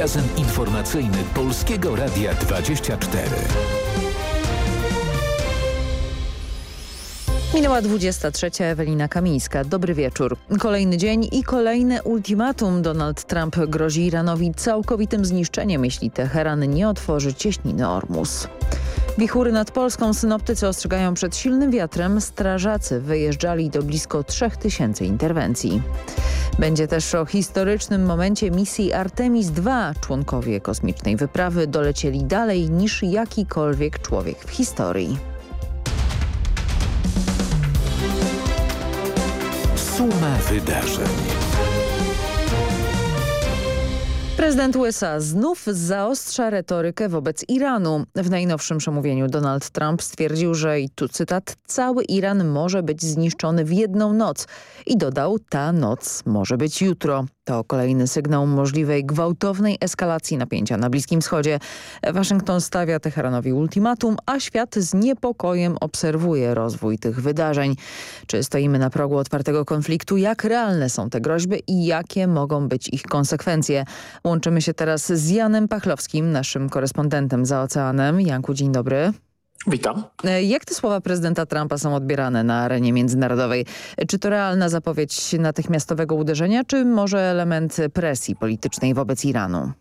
Magazyn informacyjny Polskiego Radia 24. Minęła 23. Ewelina Kamińska. Dobry wieczór. Kolejny dzień i kolejne ultimatum. Donald Trump grozi Iranowi całkowitym zniszczeniem, jeśli Teheran nie otworzy cieśniny Ormus. Wichury nad Polską synoptycy ostrzegają przed silnym wiatrem. Strażacy wyjeżdżali do blisko 3000 interwencji. Będzie też o historycznym momencie misji Artemis II. Członkowie kosmicznej wyprawy dolecieli dalej niż jakikolwiek człowiek w historii. Suma wydarzeń. Prezydent USA znów zaostrza retorykę wobec Iranu. W najnowszym przemówieniu Donald Trump stwierdził, że, i tu cytat, cały Iran może być zniszczony w jedną noc. I dodał, ta noc może być jutro. To kolejny sygnał możliwej gwałtownej eskalacji napięcia na Bliskim Wschodzie. Waszyngton stawia Teheranowi ultimatum, a świat z niepokojem obserwuje rozwój tych wydarzeń. Czy stoimy na progu otwartego konfliktu? Jak realne są te groźby i jakie mogą być ich konsekwencje? Łączymy się teraz z Janem Pachlowskim, naszym korespondentem za oceanem. Janku, dzień dobry. Witam. Jak te słowa prezydenta Trumpa są odbierane na arenie międzynarodowej? Czy to realna zapowiedź natychmiastowego uderzenia, czy może element presji politycznej wobec Iranu?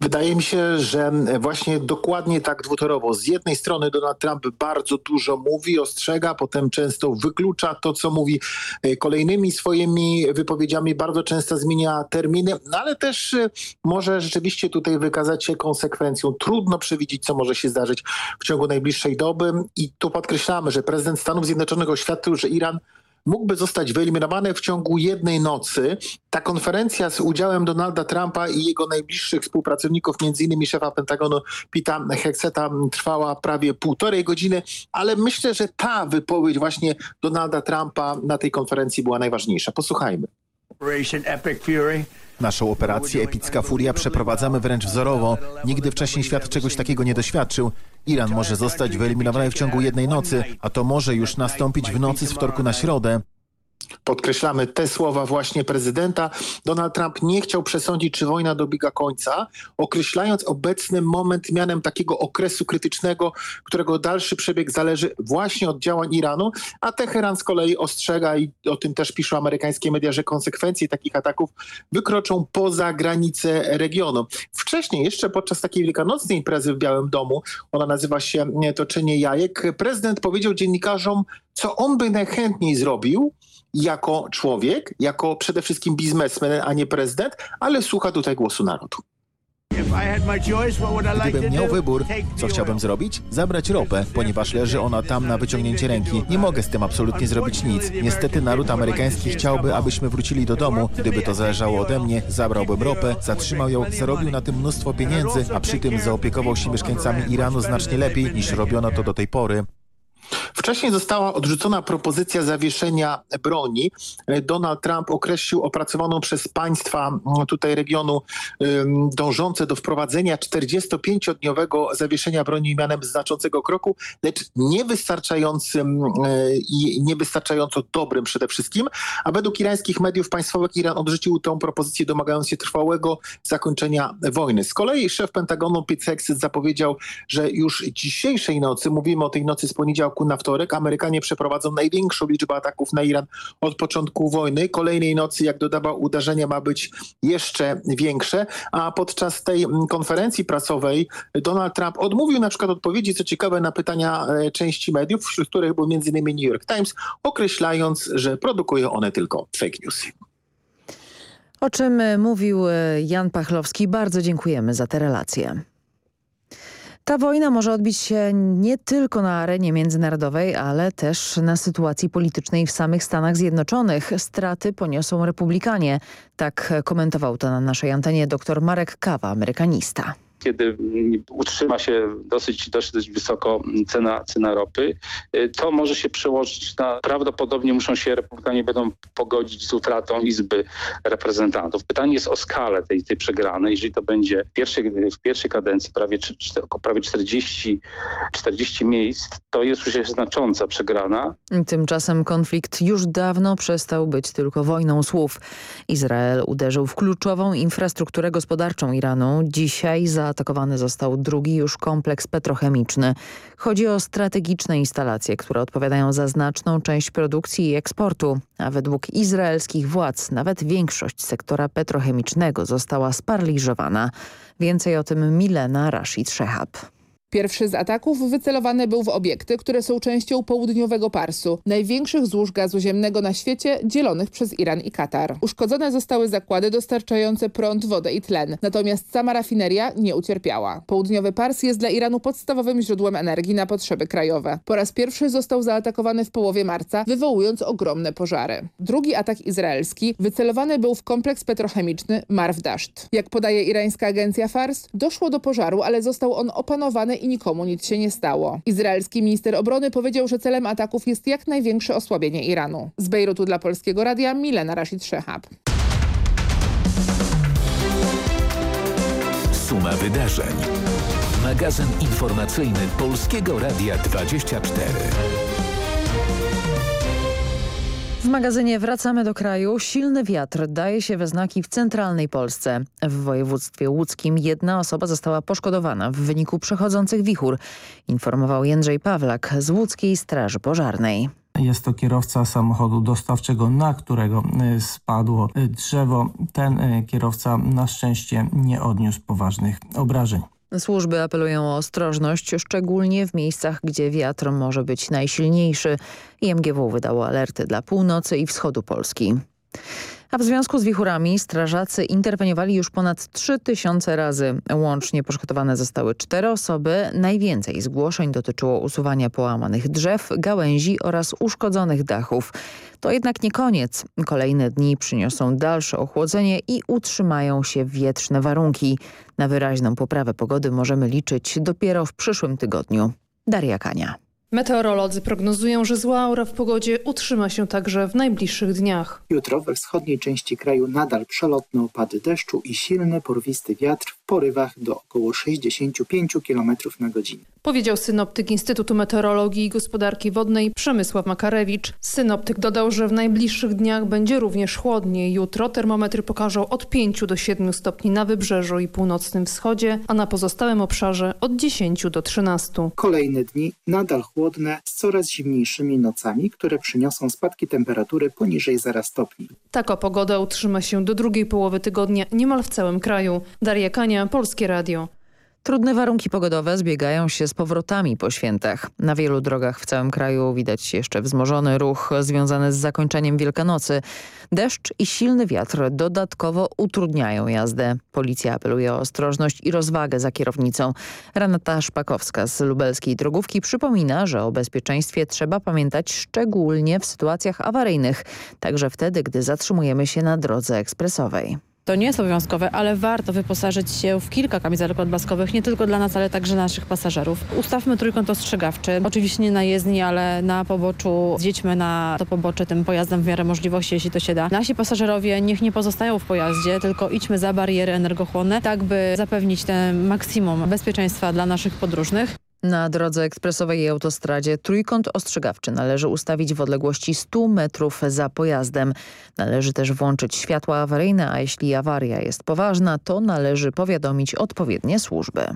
Wydaje mi się, że właśnie dokładnie tak dwutorowo. Z jednej strony Donald Trump bardzo dużo mówi, ostrzega, potem często wyklucza to, co mówi kolejnymi swoimi wypowiedziami, bardzo często zmienia terminy, no ale też może rzeczywiście tutaj wykazać się konsekwencją. Trudno przewidzieć, co może się zdarzyć w ciągu najbliższej doby i tu podkreślamy, że prezydent Stanów Zjednoczonych oświadczył, że Iran mógłby zostać wyeliminowany w ciągu jednej nocy. Ta konferencja z udziałem Donalda Trumpa i jego najbliższych współpracowników, m.in. szefa Pentagonu Pita Hexeta trwała prawie półtorej godziny, ale myślę, że ta wypowiedź właśnie Donalda Trumpa na tej konferencji była najważniejsza. Posłuchajmy. Naszą operację Epicka Furia przeprowadzamy wręcz wzorowo. Nigdy wcześniej świat czegoś takiego nie doświadczył. Iran może zostać wyeliminowany w ciągu jednej nocy, a to może już nastąpić w nocy z wtorku na środę. Podkreślamy te słowa właśnie prezydenta. Donald Trump nie chciał przesądzić, czy wojna dobiega końca, określając obecny moment mianem takiego okresu krytycznego, którego dalszy przebieg zależy właśnie od działań Iranu, a Teheran z kolei ostrzega i o tym też piszą amerykańskie media, że konsekwencje takich ataków wykroczą poza granice regionu. Wcześniej, jeszcze podczas takiej wielkanocnej imprezy w Białym Domu, ona nazywa się Toczenie Jajek, prezydent powiedział dziennikarzom, co on by najchętniej zrobił, jako człowiek, jako przede wszystkim biznesmen, a nie prezydent, ale słucha tutaj głosu narodu. Gdybym miał wybór, co chciałbym zrobić? Zabrać ropę, ponieważ leży ona tam na wyciągnięcie ręki. Nie mogę z tym absolutnie zrobić nic. Niestety naród amerykański chciałby, abyśmy wrócili do domu. Gdyby to zależało ode mnie, zabrałbym ropę, zatrzymał ją, zarobił na tym mnóstwo pieniędzy, a przy tym zaopiekował się mieszkańcami Iranu znacznie lepiej niż robiono to do tej pory. Wcześniej została odrzucona propozycja zawieszenia broni. Donald Trump określił opracowaną przez państwa tutaj regionu dążące do wprowadzenia 45-dniowego zawieszenia broni mianem znaczącego kroku, lecz niewystarczającym i niewystarczająco dobrym przede wszystkim. A według irańskich mediów państwowych Iran odrzucił tę propozycję domagając się trwałego zakończenia wojny. Z kolei szef Pentagonu Pete Hegseth zapowiedział, że już dzisiejszej nocy, mówimy o tej nocy z poniedziałku na wtorek, Amerykanie przeprowadzą największą liczbę ataków na Iran od początku wojny. Kolejnej nocy, jak dodawał, uderzenia ma być jeszcze większe, a podczas tej konferencji prasowej Donald Trump odmówił na przykład odpowiedzi, co ciekawe, na pytania części mediów, wśród których był m.in. New York Times, określając, że produkują one tylko fake news. O czym mówił Jan Pachlowski. Bardzo dziękujemy za te relacje. Ta wojna może odbić się nie tylko na arenie międzynarodowej, ale też na sytuacji politycznej w samych Stanach Zjednoczonych. Straty poniosą republikanie. Tak komentował to na naszej antenie dr Marek Kawa, amerykanista. Kiedy utrzyma się dosyć, dosyć wysoko cena, cena ropy, to może się przełożyć na, prawdopodobnie muszą się republikanie będą pogodzić z utratą Izby Reprezentantów. Pytanie jest o skalę tej, tej przegranej. Jeżeli to będzie w pierwszej, w pierwszej kadencji prawie, prawie 40, 40 miejsc, to jest już znacząca przegrana. Tymczasem konflikt już dawno przestał być tylko wojną słów. Izrael uderzył w kluczową infrastrukturę gospodarczą Iranu. Dzisiaj zaatakowany został drugi już kompleks petrochemiczny. Chodzi o strategiczne instalacje, które odpowiadają za znaczną część produkcji i eksportu, a według izraelskich władz nawet większość sektora petrochemicznego została sparaliżowana. Więcej o tym Milena Rashid Shehab. Pierwszy z ataków wycelowany był w obiekty, które są częścią południowego Parsu, największych złóż gazu ziemnego na świecie, dzielonych przez Iran i Katar. Uszkodzone zostały zakłady dostarczające prąd, wodę i tlen, natomiast sama rafineria nie ucierpiała. Południowy Pars jest dla Iranu podstawowym źródłem energii na potrzeby krajowe. Po raz pierwszy został zaatakowany w połowie marca, wywołując ogromne pożary. Drugi atak izraelski wycelowany był w kompleks petrochemiczny Marv Dasht. Jak podaje irańska agencja Fars, doszło do pożaru, ale został on opanowany i nikomu nic się nie stało. Izraelski minister obrony powiedział, że celem ataków jest jak największe osłabienie Iranu. Z Bejrutu dla Polskiego Radia Milena Rashid Shehab. Suma wydarzeń. Magazyn informacyjny Polskiego Radia 24. W magazynie Wracamy do kraju. Silny wiatr daje się we znaki w centralnej Polsce. W województwie łódzkim jedna osoba została poszkodowana w wyniku przechodzących wichur, informował Jędrzej Pawlak z Łódzkiej Straży Pożarnej. Jest to kierowca samochodu dostawczego, na którego y, spadło drzewo. Ten y, kierowca na szczęście nie odniósł poważnych obrażeń. Służby apelują o ostrożność, szczególnie w miejscach, gdzie wiatr może być najsilniejszy. IMGW wydało alerty dla północy i wschodu Polski. A w związku z wichurami strażacy interweniowali już ponad 3000 razy. Łącznie poszkodowane zostały cztery osoby. Najwięcej zgłoszeń dotyczyło usuwania połamanych drzew, gałęzi oraz uszkodzonych dachów. To jednak nie koniec. Kolejne dni przyniosą dalsze ochłodzenie i utrzymają się wietrzne warunki. Na wyraźną poprawę pogody możemy liczyć dopiero w przyszłym tygodniu. Daria Kania. Meteorolodzy prognozują, że zła aura w pogodzie utrzyma się także w najbliższych dniach. Jutro we wschodniej części kraju nadal przelotne opady deszczu i silny, porwisty wiatr w porywach do około 65 km na godzinę. Powiedział synoptyk Instytutu Meteorologii i Gospodarki Wodnej Przemysław Makarewicz. Synoptyk dodał, że w najbliższych dniach będzie również chłodniej. Jutro termometry pokażą od 5 do 7 stopni na wybrzeżu i północnym wschodzie, a na pozostałym obszarze od 10 do 13. Kolejne dni nadal chłodne z coraz zimniejszymi nocami, które przyniosą spadki temperatury poniżej 0 stopni. Taka pogoda utrzyma się do drugiej połowy tygodnia niemal w całym kraju. Daria Kania, Polskie Radio. Trudne warunki pogodowe zbiegają się z powrotami po świętach. Na wielu drogach w całym kraju widać jeszcze wzmożony ruch związany z zakończeniem Wielkanocy. Deszcz i silny wiatr dodatkowo utrudniają jazdę. Policja apeluje o ostrożność i rozwagę za kierownicą. Renata Szpakowska z lubelskiej drogówki przypomina, że o bezpieczeństwie trzeba pamiętać szczególnie w sytuacjach awaryjnych, także wtedy, gdy zatrzymujemy się na drodze ekspresowej. To nie jest obowiązkowe, ale warto wyposażyć się w kilka kamizelek odblaskowych, nie tylko dla nas, ale także naszych pasażerów. Ustawmy trójkąt ostrzegawczy, oczywiście nie na jezdni, ale na poboczu. Zjedźmy na to pobocze tym pojazdem w miarę możliwości, jeśli to się da. Nasi pasażerowie niech nie pozostają w pojaździe, tylko idźmy za bariery energochłonne, tak by zapewnić ten maksimum bezpieczeństwa dla naszych podróżnych. Na drodze ekspresowej i autostradzie trójkąt ostrzegawczy należy ustawić w odległości 100 metrów za pojazdem. Należy też włączyć światła awaryjne, a jeśli awaria jest poważna, to należy powiadomić odpowiednie służby.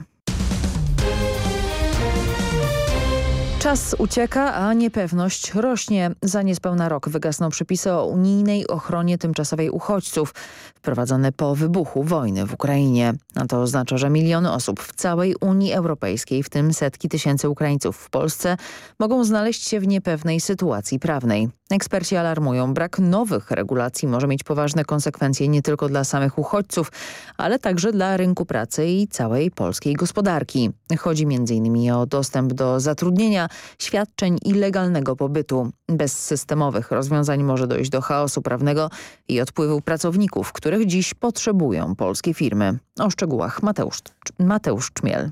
Czas ucieka, a niepewność rośnie. Za niespełna rok wygasną przepisy o unijnej ochronie tymczasowej uchodźców wprowadzone po wybuchu wojny w Ukrainie. A to oznacza, że miliony osób w całej Unii Europejskiej, w tym setki tysięcy Ukraińców w Polsce, mogą znaleźć się w niepewnej sytuacji prawnej. Eksperci alarmują, brak nowych regulacji może mieć poważne konsekwencje nie tylko dla samych uchodźców, ale także dla rynku pracy i całej polskiej gospodarki. Chodzi m.in. o dostęp do zatrudnienia, świadczeń i legalnego pobytu. Bez systemowych rozwiązań może dojść do chaosu prawnego i odpływu pracowników, których dziś potrzebują polskie firmy. O szczegółach Mateusz, Mateusz Czmiel.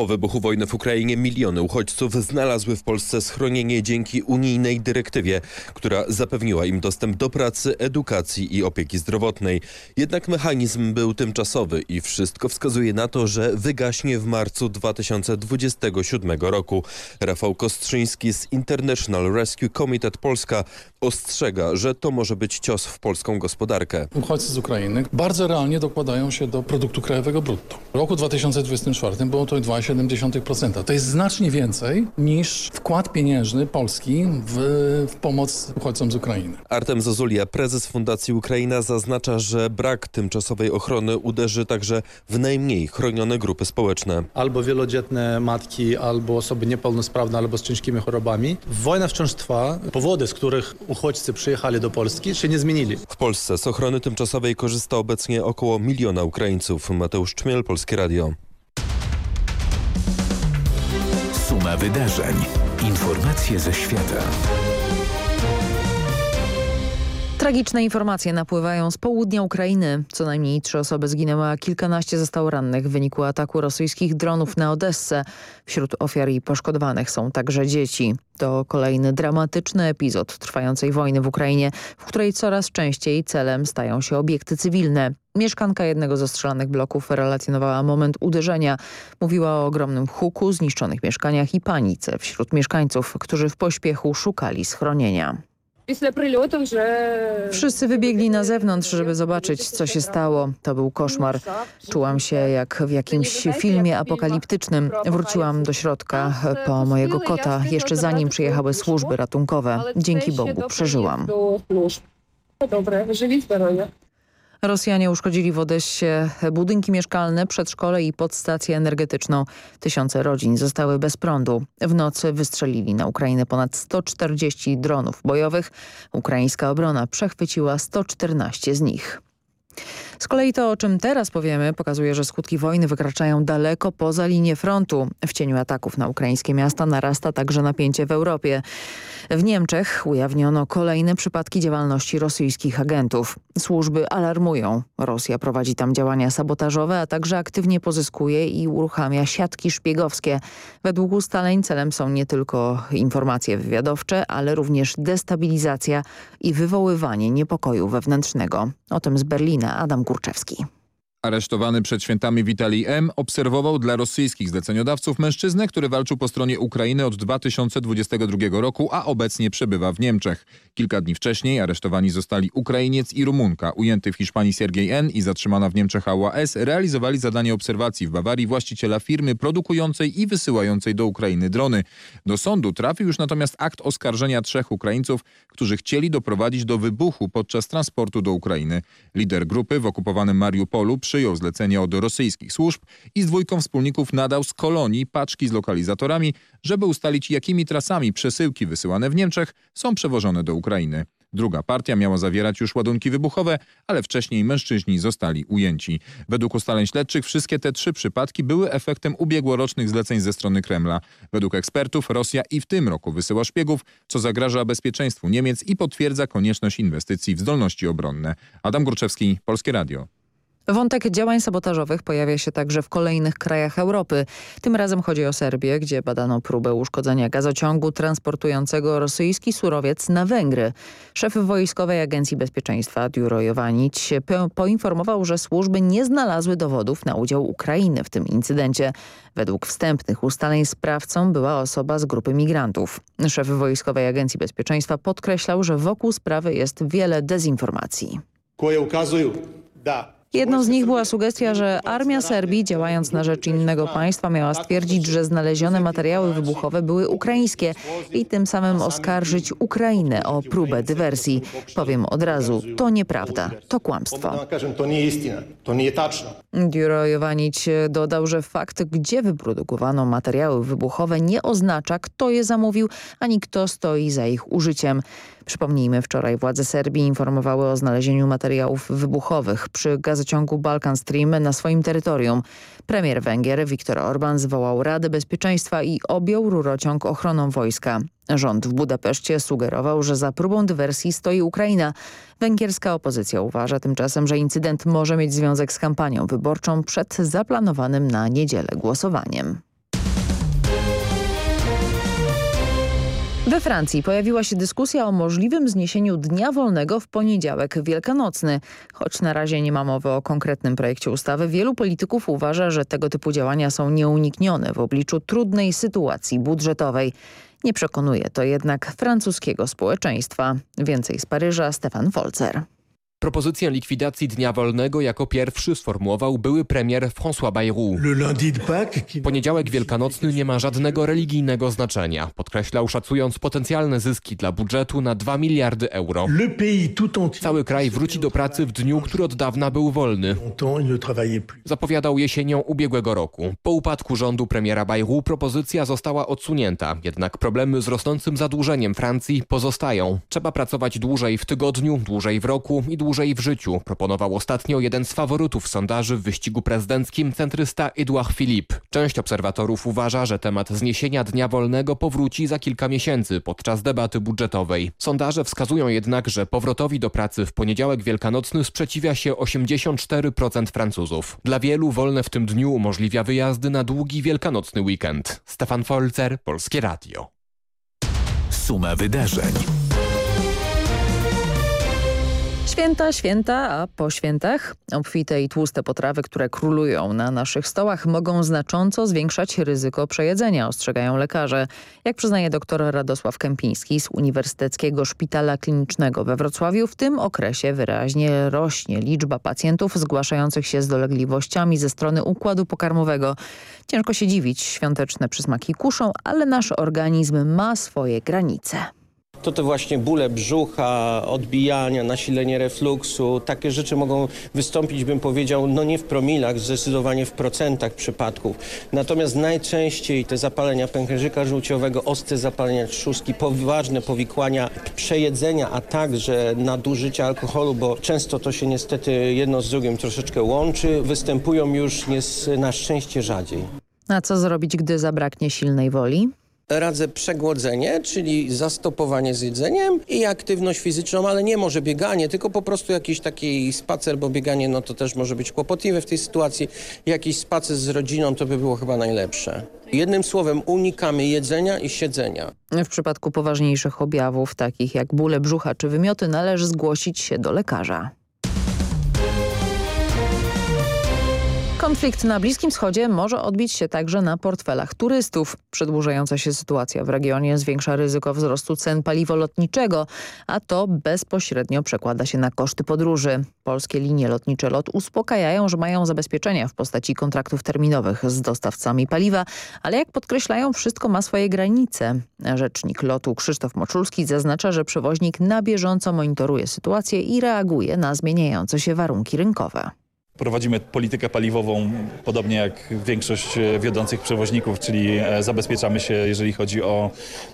Po wybuchu wojny w Ukrainie miliony uchodźców znalazły w Polsce schronienie dzięki unijnej dyrektywie, która zapewniła im dostęp do pracy, edukacji i opieki zdrowotnej. Jednak mechanizm był tymczasowy i wszystko wskazuje na to, że wygaśnie w marcu 2027 roku. Rafał Kostrzyński z International Rescue Committee Polska ostrzega, że to może być cios w polską gospodarkę. Uchodźcy z Ukrainy bardzo realnie dokładają się do produktu krajowego brutto. W roku 2024 było to 2,7%. To jest znacznie więcej niż wkład pieniężny Polski w, w pomoc uchodźcom z Ukrainy. Artem Zazulia, prezes Fundacji Ukraina zaznacza, że brak tymczasowej ochrony uderzy także w najmniej chronione grupy społeczne. Albo wielodzietne matki, albo osoby niepełnosprawne, albo z ciężkimi chorobami. Wojna wciąż trwa. Powody, z których uchodźcy przyjechali do Polski się nie zmienili. W Polsce z ochrony tymczasowej korzysta obecnie około miliona Ukraińców. Mateusz Czmiel, Polskie Radio. Suma wydarzeń. Informacje ze świata. Tragiczne informacje napływają z południa Ukrainy. Co najmniej trzy osoby zginęły, a kilkanaście zostało rannych w wyniku ataku rosyjskich dronów na Odessę. Wśród ofiar i poszkodowanych są także dzieci. To kolejny dramatyczny epizod trwającej wojny w Ukrainie, w której coraz częściej celem stają się obiekty cywilne. Mieszkanka jednego z ostrzelonych bloków relacjonowała moment uderzenia. Mówiła o ogromnym huku, zniszczonych mieszkaniach i panice wśród mieszkańców, którzy w pośpiechu szukali schronienia. Wszyscy wybiegli na zewnątrz, żeby zobaczyć, co się stało. To był koszmar. Czułam się jak w jakimś filmie apokaliptycznym. Wróciłam do środka po mojego kota, jeszcze zanim przyjechały służby ratunkowe. Dzięki Bogu przeżyłam. Rosjanie uszkodzili w Odessie budynki mieszkalne, przedszkole i podstację energetyczną. Tysiące rodzin zostały bez prądu. W nocy wystrzelili na Ukrainę ponad 140 dronów bojowych. Ukraińska obrona przechwyciła 114 z nich. Z kolei to, o czym teraz powiemy, pokazuje, że skutki wojny wykraczają daleko poza linię frontu. W cieniu ataków na ukraińskie miasta narasta także napięcie w Europie. W Niemczech ujawniono kolejne przypadki działalności rosyjskich agentów. Służby alarmują. Rosja prowadzi tam działania sabotażowe, a także aktywnie pozyskuje i uruchamia siatki szpiegowskie. Według ustaleń celem są nie tylko informacje wywiadowcze, ale również destabilizacja i wywoływanie niepokoju wewnętrznego. O tym z Berlina Adam Kurczewski. Aresztowany przed świętami Witalij M. obserwował dla rosyjskich zleceniodawców mężczyznę, który walczył po stronie Ukrainy od 2022 roku, a obecnie przebywa w Niemczech. Kilka dni wcześniej aresztowani zostali Ukrainiec i Rumunka. Ujęty w Hiszpanii Sergiej N. i zatrzymana w Niemczech Ała S. realizowali zadanie obserwacji w Bawarii właściciela firmy produkującej i wysyłającej do Ukrainy drony. Do sądu trafił już natomiast akt oskarżenia trzech Ukraińców, którzy chcieli doprowadzić do wybuchu podczas transportu do Ukrainy. Lider grupy w okupowanym Mariupolu przyjął zlecenie od rosyjskich służb i z dwójką wspólników nadał z kolonii paczki z lokalizatorami, żeby ustalić jakimi trasami przesyłki wysyłane w Niemczech są przewożone do Ukrainy. Druga partia miała zawierać już ładunki wybuchowe, ale wcześniej mężczyźni zostali ujęci. Według ustaleń śledczych wszystkie te trzy przypadki były efektem ubiegłorocznych zleceń ze strony Kremla. Według ekspertów Rosja i w tym roku wysyła szpiegów, co zagraża bezpieczeństwu Niemiec i potwierdza konieczność inwestycji w zdolności obronne. Adam Gruczewski, Polskie Radio. Wątek działań sabotażowych pojawia się także w kolejnych krajach Europy. Tym razem chodzi o Serbię, gdzie badano próbę uszkodzenia gazociągu transportującego rosyjski surowiec na Węgry. Szef Wojskowej Agencji Bezpieczeństwa Duro Jovanic poinformował, że służby nie znalazły dowodów na udział Ukrainy w tym incydencie. Według wstępnych ustaleń sprawcą była osoba z grupy migrantów. Szef Wojskowej Agencji Bezpieczeństwa podkreślał, że wokół sprawy jest wiele dezinformacji. Koje ukazuju da Jedną z nich była sugestia, że armia Serbii, działając na rzecz innego państwa, miała stwierdzić, że znalezione materiały wybuchowe były ukraińskie i tym samym oskarżyć Ukrainę o próbę dywersji. Powiem od razu, to nieprawda, to kłamstwo. Duro Jovanic dodał, że fakt, gdzie wyprodukowano materiały wybuchowe nie oznacza, kto je zamówił, ani kto stoi za ich użyciem. Przypomnijmy, wczoraj władze Serbii informowały o znalezieniu materiałów wybuchowych przy gazociągu Balkan Stream na swoim terytorium. Premier Węgier Viktor Orban zwołał Radę Bezpieczeństwa i objął rurociąg ochroną wojska. Rząd w Budapeszcie sugerował, że za próbą dywersji stoi Ukraina. Węgierska opozycja uważa tymczasem, że incydent może mieć związek z kampanią wyborczą przed zaplanowanym na niedzielę głosowaniem. We Francji pojawiła się dyskusja o możliwym zniesieniu dnia wolnego w poniedziałek wielkanocny. Choć na razie nie ma mowy o konkretnym projekcie ustawy, wielu polityków uważa, że tego typu działania są nieuniknione w obliczu trudnej sytuacji budżetowej. Nie przekonuje to jednak francuskiego społeczeństwa. Więcej z Paryża Stefan Folzer. Propozycję likwidacji dnia wolnego jako pierwszy sformułował były premier François Bayrou. Poniedziałek wielkanocny nie ma żadnego religijnego znaczenia, podkreślał szacując potencjalne zyski dla budżetu na 2 miliardy euro. Cały kraj wróci do pracy w dniu, który od dawna był wolny. Zapowiadał jesienią ubiegłego roku. Po upadku rządu premiera Bayrou propozycja została odsunięta, jednak problemy z rosnącym zadłużeniem Francji pozostają. Trzeba pracować dłużej w tygodniu, dłużej w roku i dłużej dłużej w życiu, proponował ostatnio jeden z faworytów sondaży w wyścigu prezydenckim, centrysta Edouard Philippe. Część obserwatorów uważa, że temat zniesienia dnia wolnego powróci za kilka miesięcy podczas debaty budżetowej. Sondaże wskazują jednak, że powrotowi do pracy w poniedziałek wielkanocny sprzeciwia się 84% Francuzów. Dla wielu wolne w tym dniu umożliwia wyjazdy na długi wielkanocny weekend. Stefan Folzer, Polskie Radio. Suma wydarzeń. Święta, święta, a po świętach obfite i tłuste potrawy, które królują na naszych stołach mogą znacząco zwiększać ryzyko przejedzenia, ostrzegają lekarze. Jak przyznaje dr Radosław Kępiński z Uniwersyteckiego Szpitala Klinicznego we Wrocławiu, w tym okresie wyraźnie rośnie liczba pacjentów zgłaszających się z dolegliwościami ze strony układu pokarmowego. Ciężko się dziwić, świąteczne przysmaki kuszą, ale nasz organizm ma swoje granice to te właśnie bóle brzucha, odbijania, nasilenie refluksu, takie rzeczy mogą wystąpić, bym powiedział, no nie w promilach, zdecydowanie w procentach przypadków. Natomiast najczęściej te zapalenia pęcherzyka żółciowego, ostre zapalenia trzustki, poważne powikłania, przejedzenia, a także nadużycia alkoholu, bo często to się niestety jedno z drugim troszeczkę łączy, występują już na szczęście rzadziej. A co zrobić, gdy zabraknie silnej woli? Radzę przegłodzenie, czyli zastopowanie z jedzeniem i aktywność fizyczną, ale nie może bieganie, tylko po prostu jakiś taki spacer, bo bieganie no to też może być kłopotliwe w tej sytuacji. Jakiś spacer z rodziną to by było chyba najlepsze. Jednym słowem unikamy jedzenia i siedzenia. W przypadku poważniejszych objawów, takich jak bóle brzucha czy wymioty, należy zgłosić się do lekarza. Konflikt na Bliskim Wschodzie może odbić się także na portfelach turystów. Przedłużająca się sytuacja w regionie zwiększa ryzyko wzrostu cen paliwa lotniczego, a to bezpośrednio przekłada się na koszty podróży. Polskie linie lotnicze LOT uspokajają, że mają zabezpieczenia w postaci kontraktów terminowych z dostawcami paliwa, ale jak podkreślają, wszystko ma swoje granice. Rzecznik lotu Krzysztof Moczulski zaznacza, że przewoźnik na bieżąco monitoruje sytuację i reaguje na zmieniające się warunki rynkowe. Prowadzimy politykę paliwową, podobnie jak większość e, wiodących przewoźników, czyli e, zabezpieczamy się, jeżeli chodzi o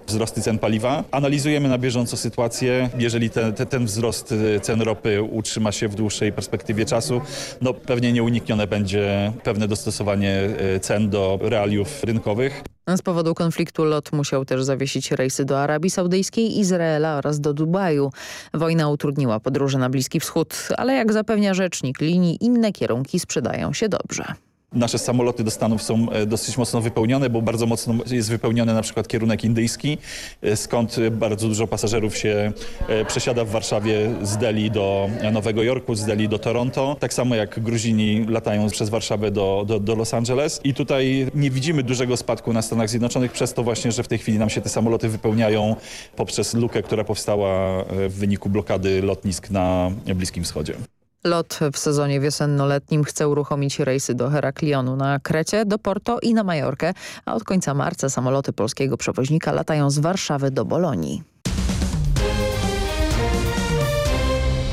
wzrosty cen paliwa. Analizujemy na bieżąco sytuację. Jeżeli te, te, ten wzrost e, cen ropy utrzyma się w dłuższej perspektywie czasu, no pewnie nieuniknione będzie pewne dostosowanie cen do realiów rynkowych. Z powodu konfliktu LOT musiał też zawiesić rejsy do Arabii Saudyjskiej, Izraela oraz do Dubaju. Wojna utrudniła podróże na Bliski Wschód, ale jak zapewnia rzecznik linii, inne kierunki sprzedają się dobrze. Nasze samoloty do Stanów są e, dosyć mocno wypełnione, bo bardzo mocno jest wypełniony na przykład kierunek indyjski, e, skąd bardzo dużo pasażerów się e, przesiada w Warszawie z Delhi do Nowego Jorku, z Delhi do Toronto. Tak samo jak Gruzini latają przez Warszawę do, do, do Los Angeles. I tutaj nie widzimy dużego spadku na Stanach Zjednoczonych przez to właśnie, że w tej chwili nam się te samoloty wypełniają poprzez lukę, która powstała w wyniku blokady lotnisk na Bliskim Wschodzie. LOT w sezonie wiosennoletnim chce uruchomić rejsy do Heraklionu na Krecie, do Porto i na Majorkę, a od końca marca samoloty polskiego przewoźnika latają z Warszawy do Bolonii.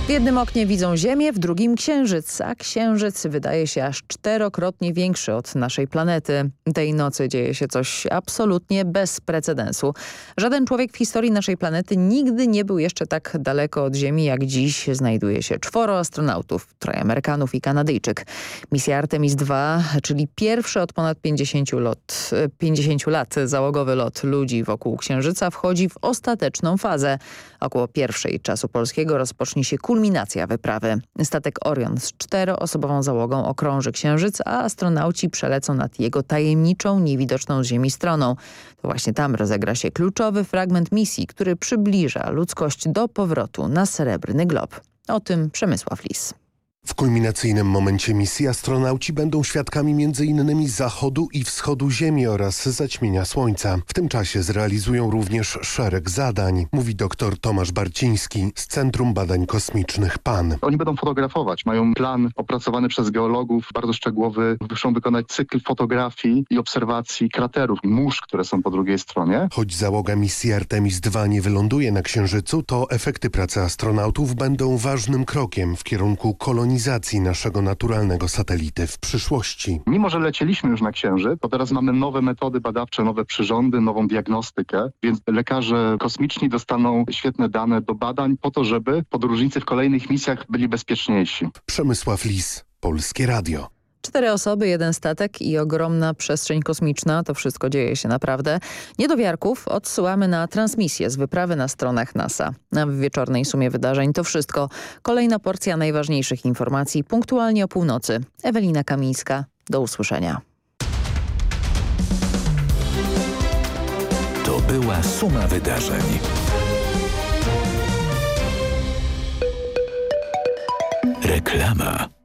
W jednym oknie widzą Ziemię, w drugim Księżyc, a Księżyc wydaje się aż czterokrotnie większy od naszej planety. Tej nocy dzieje się coś absolutnie bez precedensu. Żaden człowiek w historii naszej planety nigdy nie był jeszcze tak daleko od Ziemi, jak dziś znajduje się czworo astronautów, troje Amerykanów i Kanadyjczyk. Misja Artemis II, czyli pierwszy od ponad 50, lot, 50 lat załogowy lot ludzi wokół Księżyca wchodzi w ostateczną fazę. Około pierwszej czasu polskiego rozpocznie się kulminacja wyprawy. Statek Orion z czteroosobową załogą okrąży Księżyc, a astronauci przelecą nad jego tajemniczą, niewidoczną z Ziemi stroną. To właśnie tam rozegra się kluczowy fragment misji, który przybliża ludzkość do powrotu na Srebrny Glob. O tym Przemysław Lis. W kulminacyjnym momencie misji astronauci będą świadkami m.in. zachodu i wschodu Ziemi oraz zaćmienia Słońca. W tym czasie zrealizują również szereg zadań, mówi dr Tomasz Barciński z Centrum Badań Kosmicznych PAN. Oni będą fotografować, mają plan opracowany przez geologów, bardzo szczegółowy. Muszą wykonać cykl fotografii i obserwacji kraterów, mórz, które są po drugiej stronie. Choć załoga misji Artemis II nie wyląduje na Księżycu, to efekty pracy astronautów będą ważnym krokiem w kierunku kolonii kolonizacji naszego naturalnego satelity w przyszłości. Mimo, że lecieliśmy już na Księżyc, to teraz mamy nowe metody badawcze, nowe przyrządy, nową diagnostykę, więc lekarze kosmiczni dostaną świetne dane do badań po to, żeby podróżnicy w kolejnych misjach byli bezpieczniejsi. Przemysław Lis, Polskie Radio. Cztery osoby, jeden statek i ogromna przestrzeń kosmiczna. To wszystko dzieje się naprawdę. Niedowiarków odsyłamy na transmisję z wyprawy na stronach NASA. A w wieczornej sumie wydarzeń to wszystko. Kolejna porcja najważniejszych informacji punktualnie o północy. Ewelina Kamińska. Do usłyszenia. To była suma wydarzeń. Reklama.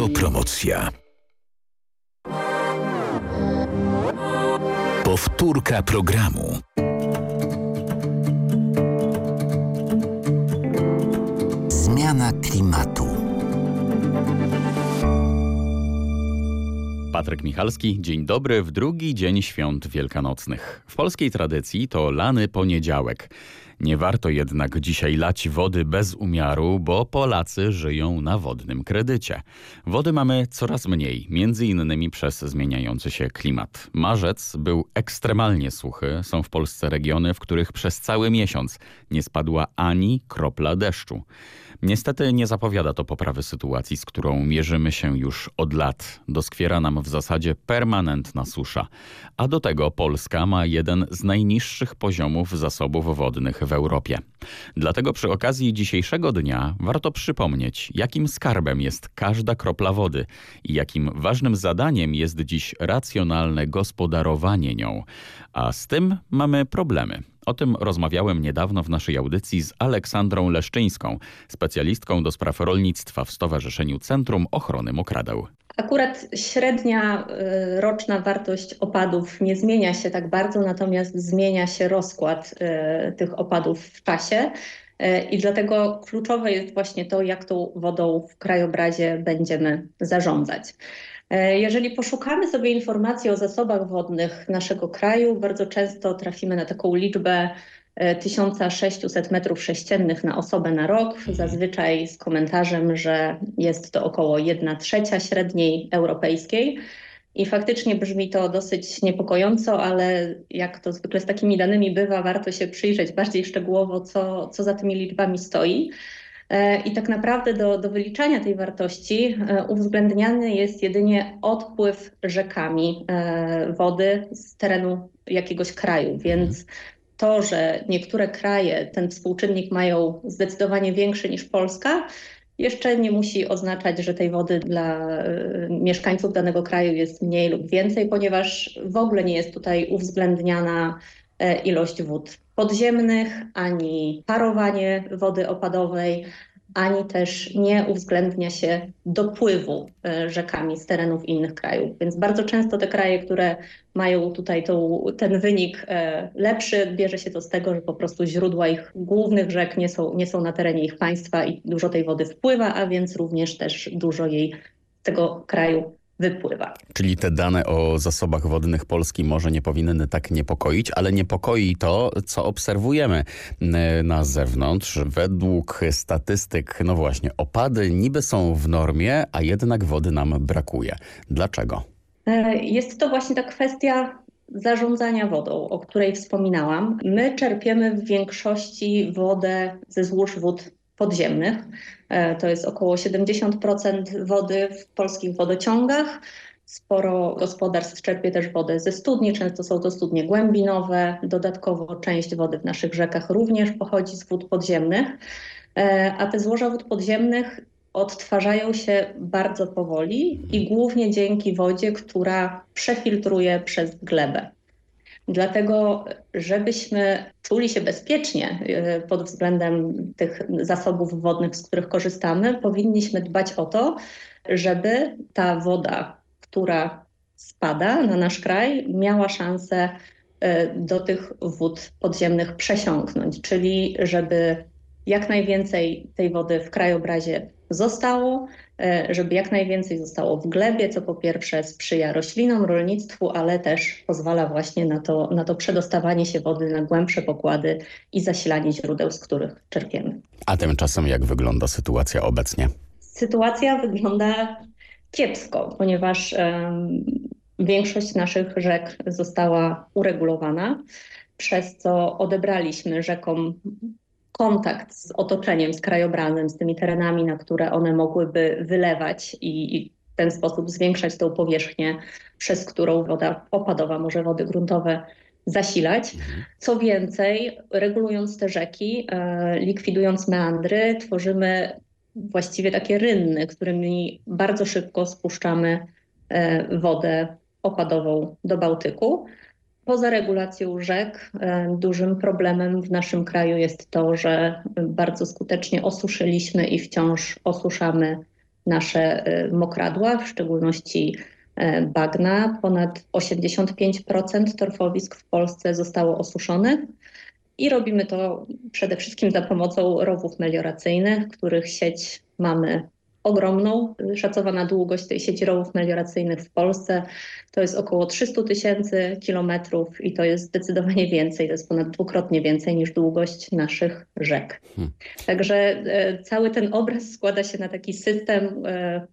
Autopromocja. Powtórka programu. Zmiana klimatu. Patryk Michalski, dzień dobry w drugi dzień świąt wielkanocnych. W polskiej tradycji to lany poniedziałek. Nie warto jednak dzisiaj lać wody bez umiaru, bo Polacy żyją na wodnym kredycie. Wody mamy coraz mniej, między innymi przez zmieniający się klimat. Marzec był ekstremalnie suchy. Są w Polsce regiony, w których przez cały miesiąc nie spadła ani kropla deszczu. Niestety nie zapowiada to poprawy sytuacji, z którą mierzymy się już od lat. Doskwiera nam w zasadzie permanentna susza. A do tego Polska ma jeden z najniższych poziomów zasobów wodnych w Europie. Dlatego przy okazji dzisiejszego dnia warto przypomnieć, jakim skarbem jest każda kropla wody i jakim ważnym zadaniem jest dziś racjonalne gospodarowanie nią. A z tym mamy problemy. O tym rozmawiałem niedawno w naszej audycji z Aleksandrą Leszczyńską, specjalistką do spraw rolnictwa w Stowarzyszeniu Centrum Ochrony Mokradeł. Akurat średnia y, roczna wartość opadów nie zmienia się tak bardzo, natomiast zmienia się rozkład y, tych opadów w czasie. Y, I dlatego kluczowe jest właśnie to, jak tą wodą w krajobrazie będziemy zarządzać. Jeżeli poszukamy sobie informacji o zasobach wodnych naszego kraju, bardzo często trafimy na taką liczbę 1600 metrów sześciennych na osobę na rok, zazwyczaj z komentarzem, że jest to około 1 trzecia średniej europejskiej. I faktycznie brzmi to dosyć niepokojąco, ale jak to zwykle z takimi danymi bywa, warto się przyjrzeć bardziej szczegółowo, co, co za tymi liczbami stoi. E, I tak naprawdę do, do wyliczania tej wartości e, uwzględniany jest jedynie odpływ rzekami e, wody z terenu jakiegoś kraju, więc to, że niektóre kraje ten współczynnik mają zdecydowanie większy niż Polska, jeszcze nie musi oznaczać, że tej wody dla mieszkańców danego kraju jest mniej lub więcej, ponieważ w ogóle nie jest tutaj uwzględniana ilość wód podziemnych, ani parowanie wody opadowej, ani też nie uwzględnia się dopływu e, rzekami z terenów innych krajów. Więc bardzo często te kraje, które mają tutaj tą, ten wynik e, lepszy, bierze się to z tego, że po prostu źródła ich głównych rzek nie są, nie są na terenie ich państwa i dużo tej wody wpływa, a więc również też dużo jej z tego kraju wypływa. Czyli te dane o zasobach wodnych Polski może nie powinny tak niepokoić, ale niepokoi to, co obserwujemy na zewnątrz. Według statystyk, no właśnie, opady niby są w normie, a jednak wody nam brakuje. Dlaczego? E, jest to właśnie ta kwestia zarządzania wodą, o której wspominałam. My czerpiemy w większości wodę ze złóż wód podziemnych. E, to jest około 70% wody w polskich wodociągach. Sporo gospodarstw czerpie też wodę ze studni, często są to studnie głębinowe. Dodatkowo część wody w naszych rzekach również pochodzi z wód podziemnych. E, a te złoża wód podziemnych odtwarzają się bardzo powoli i głównie dzięki wodzie, która przefiltruje przez glebę. Dlatego, żebyśmy czuli się bezpiecznie e, pod względem tych zasobów wodnych, z których korzystamy, powinniśmy dbać o to, żeby ta woda, która spada na nasz kraj, miała szansę e, do tych wód podziemnych przesiąknąć, czyli żeby jak najwięcej tej wody w krajobrazie zostało, żeby jak najwięcej zostało w glebie, co po pierwsze sprzyja roślinom, rolnictwu, ale też pozwala właśnie na to, na to przedostawanie się wody na głębsze pokłady i zasilanie źródeł, z których czerpiemy. A tymczasem jak wygląda sytuacja obecnie? Sytuacja wygląda kiepsko, ponieważ um, większość naszych rzek została uregulowana, przez co odebraliśmy rzekom kontakt z otoczeniem, z krajobrazem, z tymi terenami, na które one mogłyby wylewać i, w ten sposób zwiększać tą powierzchnię, przez którą woda opadowa może wody gruntowe zasilać. Co więcej, regulując te rzeki, e, likwidując meandry, tworzymy właściwie takie rynny, którymi bardzo szybko spuszczamy e, wodę opadową do Bałtyku. Poza regulacją rzek e, dużym problemem w naszym kraju jest to, że bardzo skutecznie osuszyliśmy i wciąż osuszamy nasze e, mokradła, w szczególności e, bagna. Ponad 85% torfowisk w Polsce zostało osuszonych i robimy to przede wszystkim za pomocą rowów melioracyjnych, których sieć mamy ogromną. Szacowana długość tej sieci rowów melioracyjnych w Polsce to jest około 300 tysięcy kilometrów i to jest zdecydowanie więcej, to jest ponad dwukrotnie więcej niż długość naszych rzek. Hmm. Także e, cały ten obraz składa się na taki system e,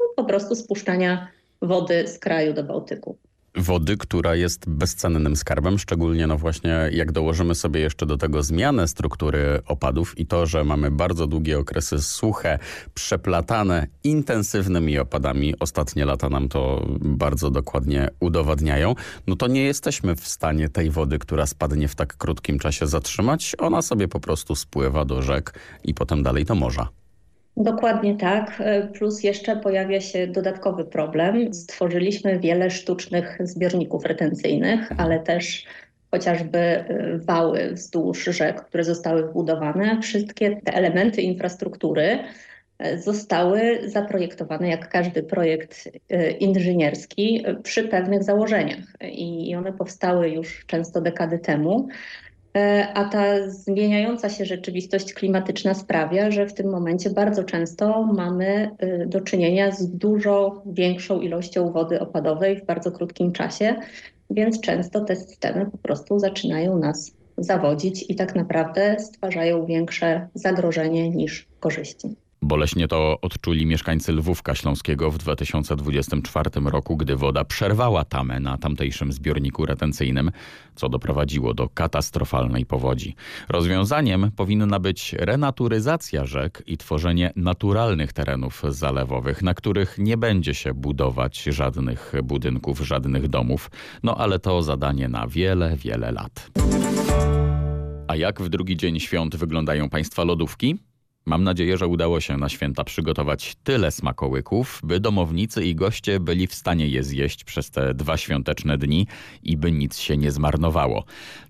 no, po prostu spuszczania wody z kraju do Bałtyku wody, która jest bezcennym skarbem, szczególnie no właśnie jak dołożymy sobie jeszcze do tego zmianę struktury opadów i to, że mamy bardzo długie okresy suche, przeplatane intensywnymi opadami, ostatnie lata nam to bardzo dokładnie udowadniają, no to nie jesteśmy w stanie tej wody, która spadnie w tak krótkim czasie zatrzymać. Ona sobie po prostu spływa do rzek i potem dalej do morza. Dokładnie tak, e, plus jeszcze pojawia się dodatkowy problem. Stworzyliśmy wiele sztucznych zbiorników retencyjnych, ale też chociażby e, wały wzdłuż rzek, które zostały wbudowane. Wszystkie te elementy infrastruktury e, zostały zaprojektowane, jak każdy projekt inżynierski, przy pewnych założeniach i one powstały już często dekady temu. E, a ta zmieniająca się rzeczywistość klimatyczna sprawia, że w tym momencie bardzo często mamy e, do czynienia z dużo większą ilością wody opadowej w bardzo krótkim czasie, więc często te systemy po prostu zaczynają nas zawodzić i tak naprawdę stwarzają większe zagrożenie niż korzyści. Boleśnie to odczuli mieszkańcy Lwówka Śląskiego w 2024 roku, gdy woda przerwała tamę na tamtejszym zbiorniku retencyjnym, co doprowadziło do katastrofalnej powodzi. Rozwiązaniem powinna być renaturyzacja rzek i tworzenie naturalnych terenów zalewowych, na których nie będzie się budować żadnych budynków, żadnych domów. No ale to zadanie na wiele, wiele lat. A jak w drugi dzień świąt wyglądają Państwa lodówki? Mam nadzieję, że udało się na święta przygotować tyle smakołyków, by domownicy i goście byli w stanie je zjeść przez te dwa świąteczne dni i by nic się nie zmarnowało.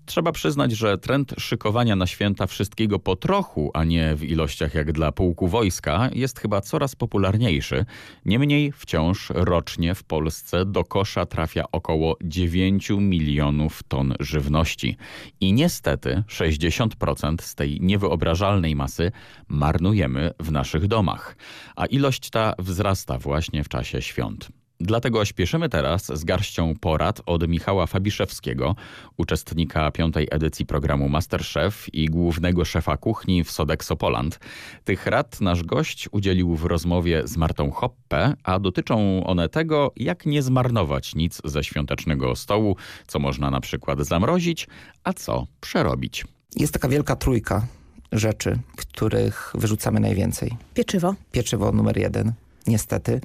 Trzeba przyznać, że trend szykowania na święta wszystkiego po trochu, a nie w ilościach jak dla pułku wojska, jest chyba coraz popularniejszy. Niemniej wciąż rocznie w Polsce do kosza trafia około 9 milionów ton żywności. I niestety 60% z tej niewyobrażalnej masy marnujemy w naszych domach. A ilość ta wzrasta właśnie w czasie świąt. Dlatego śpieszymy teraz z garścią porad od Michała Fabiszewskiego, uczestnika piątej edycji programu Masterchef i głównego szefa kuchni w Sodexo Poland. Tych rad nasz gość udzielił w rozmowie z Martą Hoppe, a dotyczą one tego, jak nie zmarnować nic ze świątecznego stołu, co można na przykład zamrozić, a co przerobić. Jest taka wielka trójka rzeczy, których wyrzucamy najwięcej. Pieczywo. Pieczywo numer jeden, niestety.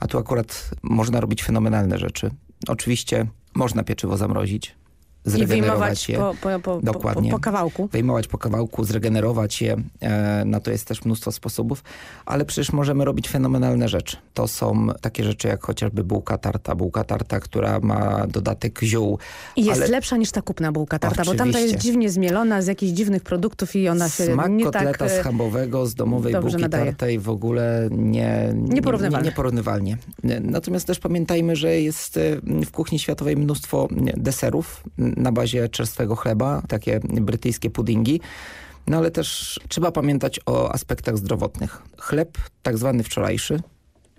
A tu akurat można robić fenomenalne rzeczy. Oczywiście można pieczywo zamrozić, zregenerować I je. Po, po, po, Dokładnie. Po, kawałku. Wyjmować po kawałku, zregenerować je. E, na to jest też mnóstwo sposobów. Ale przecież możemy robić fenomenalne rzeczy. To są takie rzeczy jak chociażby bułka tarta. Bułka tarta, która ma dodatek ziół. I jest ale... lepsza niż ta kupna bułka tarta, Oczywiście. bo tamta jest dziwnie zmielona z jakichś dziwnych produktów i ona się Smak nie kotleta tak... z schabowego, z domowej bułki nadaje. tartej w ogóle nie, nie, Nieporównywalne. Nie, nieporównywalnie. Natomiast też pamiętajmy, że jest e, w kuchni światowej mnóstwo deserów na bazie czerstwego chleba, takie brytyjskie puddingi. No ale też trzeba pamiętać o aspektach zdrowotnych. Chleb, tak zwany wczorajszy,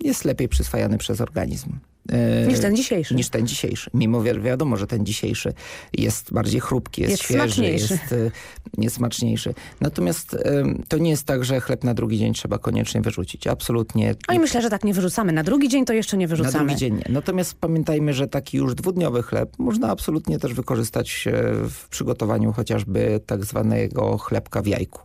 jest lepiej przyswajany przez organizm. E, Niż ten dzisiejszy. Niż ten dzisiejszy. Mimo wi wiadomo, że ten dzisiejszy jest bardziej chrupki, jest, Jest świeży, smaczniejszy. jest, e, jest smaczniejszy. Natomiast e, to nie jest tak, że chleb na drugi dzień trzeba koniecznie wyrzucić. Absolutnie. No i myślę, że tak nie wyrzucamy. Na drugi dzień to jeszcze nie Na wyrzucamy. drugi dzień nie. Natomiast pamiętajmy, że taki już dwudniowy chleb można absolutnie też wykorzystać e, w przygotowaniu chociażby tak zwanego chlebka w jajku.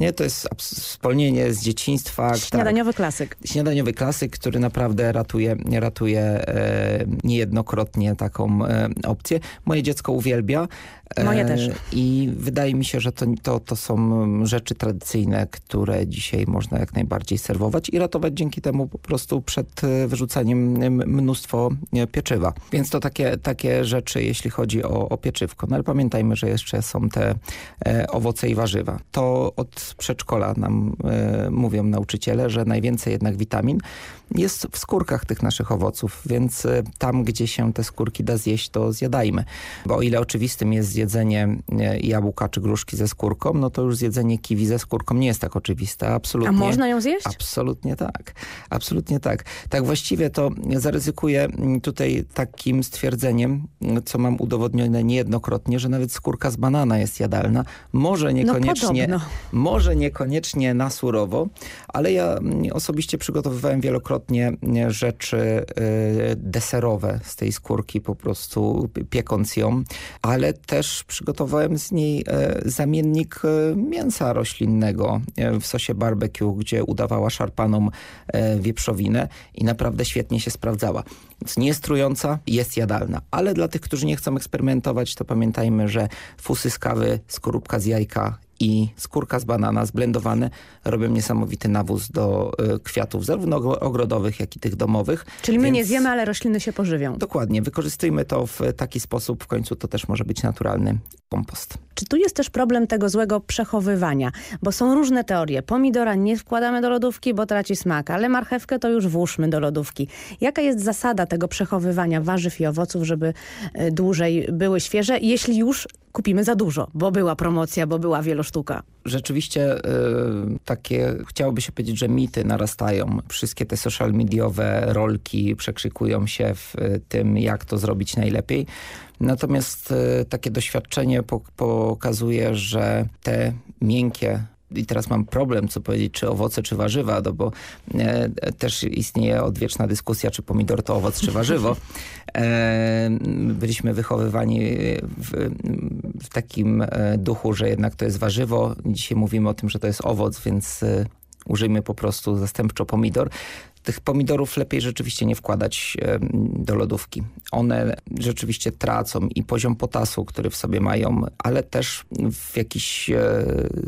Nie, to jest wspomnienie z dzieciństwa. Śniadaniowy klasyk. Śniadaniowy klasyk, który naprawdę ratuje, ratuje e, niejednokrotnie taką e, opcję. Moje dziecko uwielbia. E, Moje też. I wydaje mi się, że to, to, to są rzeczy tradycyjne, które dzisiaj można jak najbardziej serwować i ratować dzięki temu po prostu przed e, wyrzucaniem mnóstwo e, pieczywa. Więc to takie, takie rzeczy, jeśli chodzi o, o pieczywko. No ale pamiętajmy, że jeszcze są te owoce i warzywa. To od przedszkola nam mówią nauczyciele, że najwięcej jednak witamin jest w skórkach tych naszych owoców, więc e, tam, gdzie się te skórki da zjeść, to zjadajmy. Bo o ile oczywistym jest zjedzenie e, jabłka czy gruszki ze skórką, no to już zjedzenie kiwi ze skórką nie jest tak oczywiste. Absolutnie. A można ją zjeść? Absolutnie tak. Absolutnie tak. Tak właściwie to zaryzykuję mm, tutaj takim stwierdzeniem, mm, co mam udowodnione niejednokrotnie, że nawet skórka z banana jest jadalna. Może niekoniecznie, podobno. może niekoniecznie na surowo, ale ja mm, osobiście przygotowywałem wielokrotnie mm, rzeczy y, deserowe z tej skórki, po prostu piekąc ją, ale też przygotowałem z niej e, zamiennik e, mięsa roślinnego e, w sosie barbecue, gdzie udawała szarpaną wieprzowinę i naprawdę świetnie się sprawdzała. Więc nie jest trująca, jest jadalna. Ale dla tych, którzy nie chcą eksperymentować, to pamiętajmy, że fusy z kawy, skorupka z jajka i skórka z banana zblendowane robią niesamowity nawóz do e, kwiatów, zarówno ogro- ogrodowych, jak i tych domowych. Czyli my Więc nie zjemy, ale rośliny się pożywią. Dokładnie, wykorzystujmy to w taki sposób, w końcu to też może być naturalny kompost. Czy tu jest też problem tego złego przechowywania? Bo są różne teorie. Pomidora nie wkładamy do lodówki, bo traci smak, ale marchewkę to już włóżmy do lodówki. Jaka jest zasada tego przechowywania warzyw i owoców, żeby e, dłużej były świeże, jeśli już kupimy za dużo, bo była promocja, bo była wielosztuka? Rzeczywiście y, takie, chciałoby się powiedzieć, że mity narastają. Wszystkie te social mediowe rolki przekrzykują się w y, tym, jak to zrobić najlepiej. Natomiast y, takie doświadczenie po, pokazuje, że te miękkie i teraz mam problem, co powiedzieć, czy owoce, czy warzywa, no bo e, też istnieje odwieczna dyskusja, czy pomidor to owoc, czy warzywo. E, byliśmy wychowywani w, w takim e, duchu, że jednak to jest warzywo. Dzisiaj mówimy o tym, że to jest owoc, więc e, użyjmy po prostu zastępczo pomidor tych pomidorów lepiej rzeczywiście nie wkładać do lodówki. One rzeczywiście tracą i poziom potasu, który w sobie mają, ale też w jakiś e,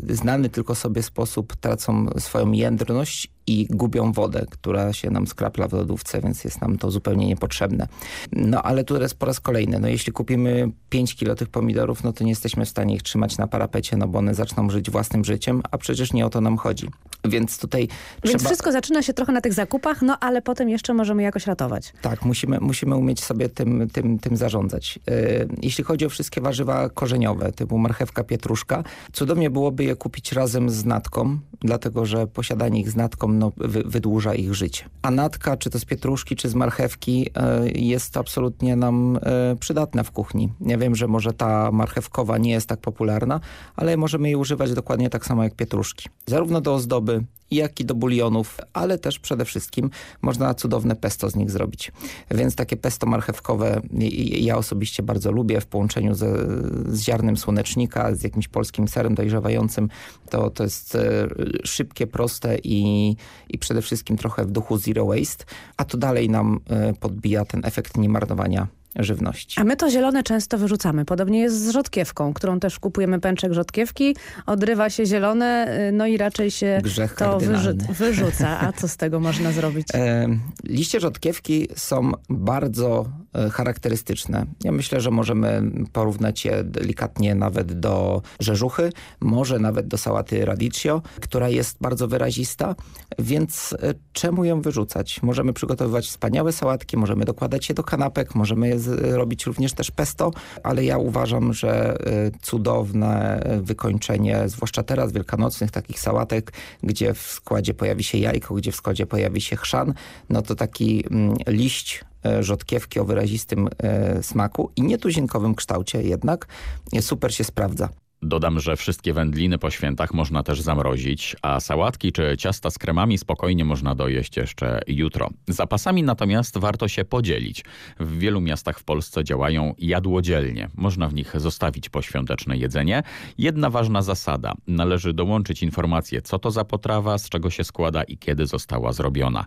znany tylko sobie sposób tracą swoją jędrność i gubią wodę, która się nam skrapla w lodówce, więc jest nam to zupełnie niepotrzebne. No ale tu jest po raz kolejny. No jeśli kupimy 5 kilo tych pomidorów, no to nie jesteśmy w stanie ich trzymać na parapecie, no bo one zaczną żyć własnym życiem, a przecież nie o to nam chodzi. Więc tutaj Więc trzeba... wszystko zaczyna się trochę na tych zakupach, no ale potem jeszcze możemy jakoś ratować. Tak, musimy, musimy umieć sobie tym, tym, tym zarządzać. Yy, jeśli chodzi o wszystkie warzywa korzeniowe, typu marchewka, pietruszka, cudownie byłoby je kupić razem z natką, dlatego że posiadanie ich z natką no, wy, wydłuża ich życie. A natka, czy to z pietruszki, czy z marchewki, yy, jest absolutnie nam yy, przydatna w kuchni. Ja wiem, że może ta marchewkowa nie jest tak popularna, ale możemy jej używać dokładnie tak samo jak pietruszki. Zarówno do ozdoby, jak i do bulionów, ale też przede wszystkim można cudowne pesto z nich zrobić. Więc takie pesto marchewkowe ja osobiście bardzo lubię w połączeniu ze, z ziarnem słonecznika, z jakimś polskim serem dojrzewającym. To, to jest e, szybkie, proste i, i przede wszystkim trochę w duchu zero waste, a to dalej nam e, podbija ten efekt niemarnowania żywności. A my to zielone często wyrzucamy. Podobnie jest z rzodkiewką, którą też kupujemy pęczek rzodkiewki, odrywa się zielone, y, no i raczej się Grzech to wyrzu wyrzuca. A co z tego można zrobić? E, liście rzodkiewki są bardzo charakterystyczne. Ja myślę, że możemy porównać je delikatnie nawet do rzeżuchy, może nawet do sałaty radicchio, która jest bardzo wyrazista, więc e, czemu ją wyrzucać? Możemy przygotowywać wspaniałe sałatki, możemy dokładać je do kanapek, możemy je robić również też pesto, ale ja uważam, że y, cudowne wykończenie, zwłaszcza teraz wielkanocnych takich sałatek, gdzie w składzie pojawi się jajko, gdzie w składzie pojawi się chrzan, no to taki mm, liść rzodkiewki o wyrazistym y, smaku i nietuzinkowym kształcie jednak super się sprawdza. Dodam, że wszystkie wędliny po świętach można też zamrozić, a sałatki czy ciasta z kremami spokojnie można dojeść jeszcze jutro. Zapasami natomiast warto się podzielić. W wielu miastach w Polsce działają jadłodzielnie. Można w nich zostawić poświąteczne jedzenie. Jedna ważna zasada. Należy dołączyć informację, co to za potrawa, z czego się składa i kiedy została zrobiona.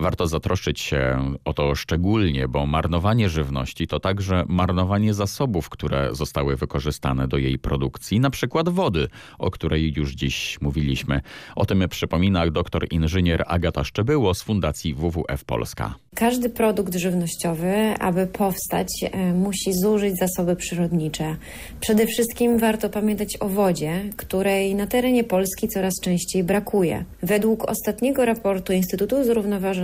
Warto zatroszczyć się o to szczególnie, bo marnowanie żywności to także marnowanie zasobów, które zostały wykorzystane do jej produkcji, na przykład wody, o której już dziś mówiliśmy. O tym przypomina doktor inżynier Agata Szczebyło z Fundacji WWF Polska. Każdy produkt żywnościowy, aby powstać, e, musi zużyć zasoby przyrodnicze. Przede wszystkim warto pamiętać o wodzie, której na terenie Polski coraz częściej brakuje. Według ostatniego raportu Instytutu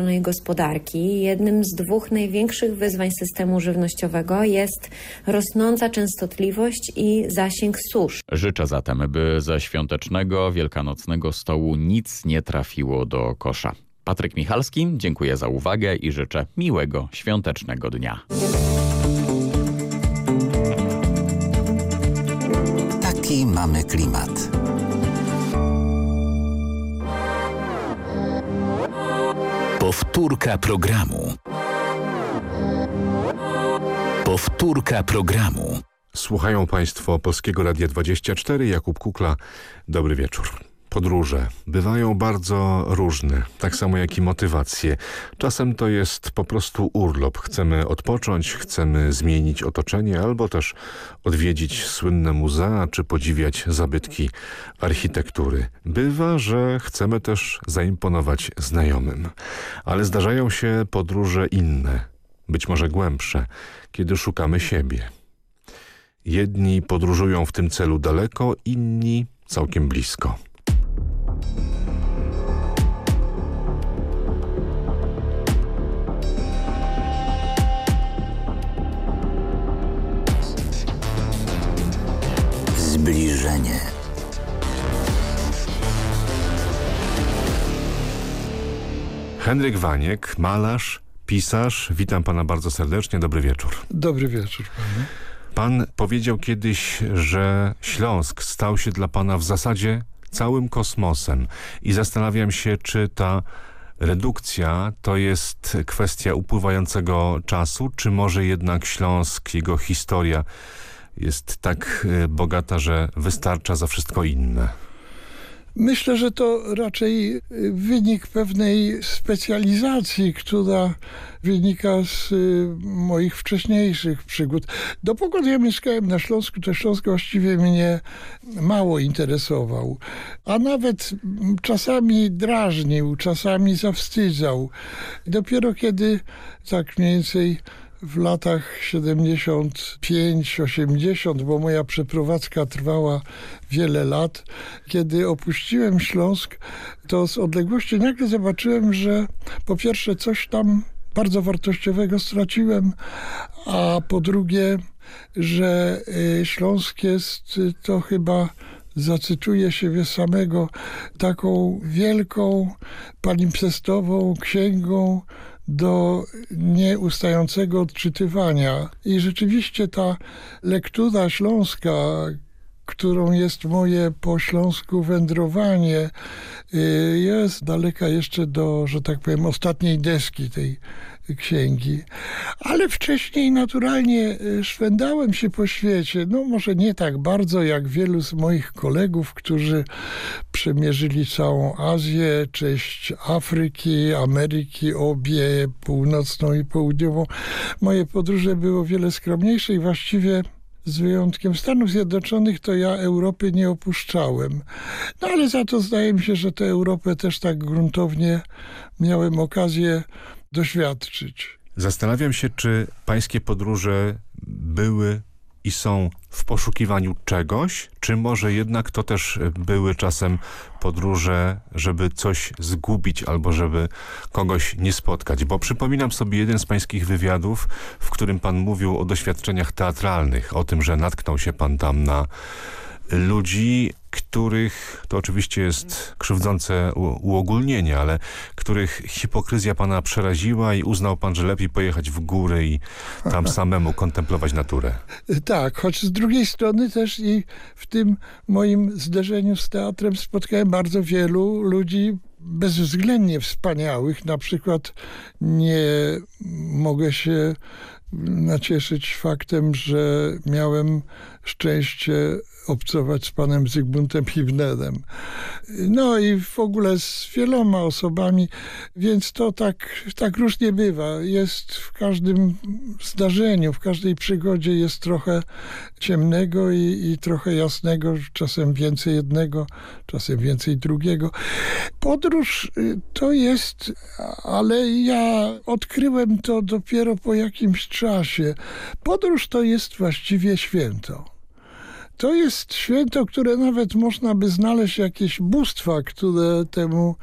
Zrównoważonej Gospodarki, jednym z dwóch największych wyzwań systemu żywnościowego jest rosnąca częstotliwość i zasięg susz. Życzę zatem, by ze świątecznego, wielkanocnego stołu nic nie trafiło do kosza. Patryk Michalski, dziękuję za uwagę i życzę miłego świątecznego dnia. Taki mamy klimat. Powtórka programu. Powtórka programu. Słuchają Państwo Polskiego Radia 24. Jakub Kukla. Dobry wieczór. Podróże bywają bardzo różne, tak samo jak i motywacje. Czasem to jest po prostu urlop. Chcemy odpocząć, chcemy zmienić otoczenie albo też odwiedzić słynne muzea czy podziwiać zabytki architektury. Bywa, że chcemy też zaimponować znajomym. Ale zdarzają się podróże inne, być może głębsze, kiedy szukamy siebie. Jedni podróżują w tym celu daleko, inni całkiem blisko. Zbliżenie. Henryk Waniek, malarz, pisarz. Witam pana bardzo serdecznie. Dobry wieczór. Dobry wieczór panie. Pan powiedział kiedyś, że Śląsk stał się dla pana w zasadzie całym kosmosem i zastanawiam się, czy ta redukcja to jest kwestia upływającego czasu, czy może jednak Śląsk, jego historia jest tak e, bogata, że wystarcza za wszystko inne? Myślę, że to raczej y, wynik pewnej specjalizacji, która wynika z y, moich wcześniejszych przygód. Dopóki ja mieszkałem na Śląsku, to Śląsk właściwie mnie mało interesował, a nawet czasami drażnił, czasami zawstydzał. Dopiero kiedy tak mniej więcej w latach 75-80, bo moja przeprowadzka trwała wiele lat. Kiedy opuściłem Śląsk, to z odległości nagle zobaczyłem, że po pierwsze coś tam bardzo wartościowego straciłem, a po drugie, że y, Śląsk jest y, to chyba zacytuję siebie samego, taką wielką palimpsestową księgą do nieustającego odczytywania. I rzeczywiście ta lektura śląska, którą jest moje po Śląsku wędrowanie, y, jest daleka jeszcze do, że tak powiem, ostatniej deski tej księgi. Ale wcześniej naturalnie y, szwendałem się po świecie. No może nie tak bardzo jak wielu z moich kolegów, którzy przemierzyli całą Azję, część Afryki, Ameryki, obie, północną i południową. Moje podróże były o wiele skromniejsze i właściwie z wyjątkiem Stanów Zjednoczonych, to ja Europy nie opuszczałem. No ale za to zdaje mi się, że tę Europę też tak gruntownie miałem okazję doświadczyć. Zastanawiam się, czy pańskie podróże były i są w poszukiwaniu czegoś, czy może jednak to też były czasem podróże, żeby coś zgubić albo żeby kogoś nie spotkać? Bo przypominam sobie jeden z pańskich wywiadów, w którym pan mówił o doświadczeniach teatralnych, o tym, że natknął się pan tam na ludzi, których, to oczywiście jest krzywdzące uogólnienie, ale których hipokryzja pana przeraziła i uznał pan, że lepiej pojechać w góry i tam samemu kontemplować naturę. Tak, choć z drugiej strony też i w tym moim zderzeniu z teatrem spotkałem bardzo wielu ludzi bezwzględnie wspaniałych. Na przykład nie mogę się nacieszyć faktem, że miałem szczęście obcować z panem Zygmuntem Hibnerem. No i w ogóle z wieloma osobami, więc to tak, tak różnie bywa. Jest w każdym zdarzeniu, w każdej przygodzie jest trochę ciemnego i, i trochę jasnego, czasem więcej jednego, czasem więcej drugiego. Podróż y, to jest, ale ja odkryłem to dopiero po jakimś czasie. Podróż to jest właściwie święto. To jest święto, które nawet można by znaleźć jakieś bóstwa, które temu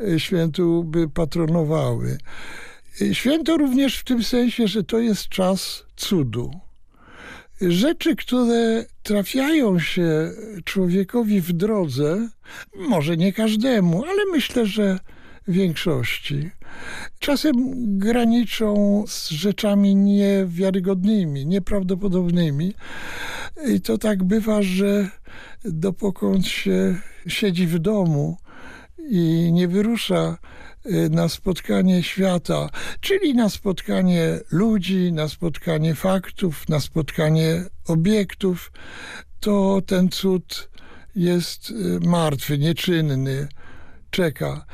e, świętu by patronowały. E, święto również w tym sensie, że to jest czas cudu. Rzeczy, które trafiają się człowiekowi w drodze, może nie każdemu, ale myślę, że większości, czasem graniczą z rzeczami niewiarygodnymi, nieprawdopodobnymi. I to tak bywa, że dopokąd się siedzi w domu i nie wyrusza y, na spotkanie świata, czyli na spotkanie ludzi, na spotkanie faktów, na spotkanie obiektów, to ten cud jest y, martwy, nieczynny, czeka.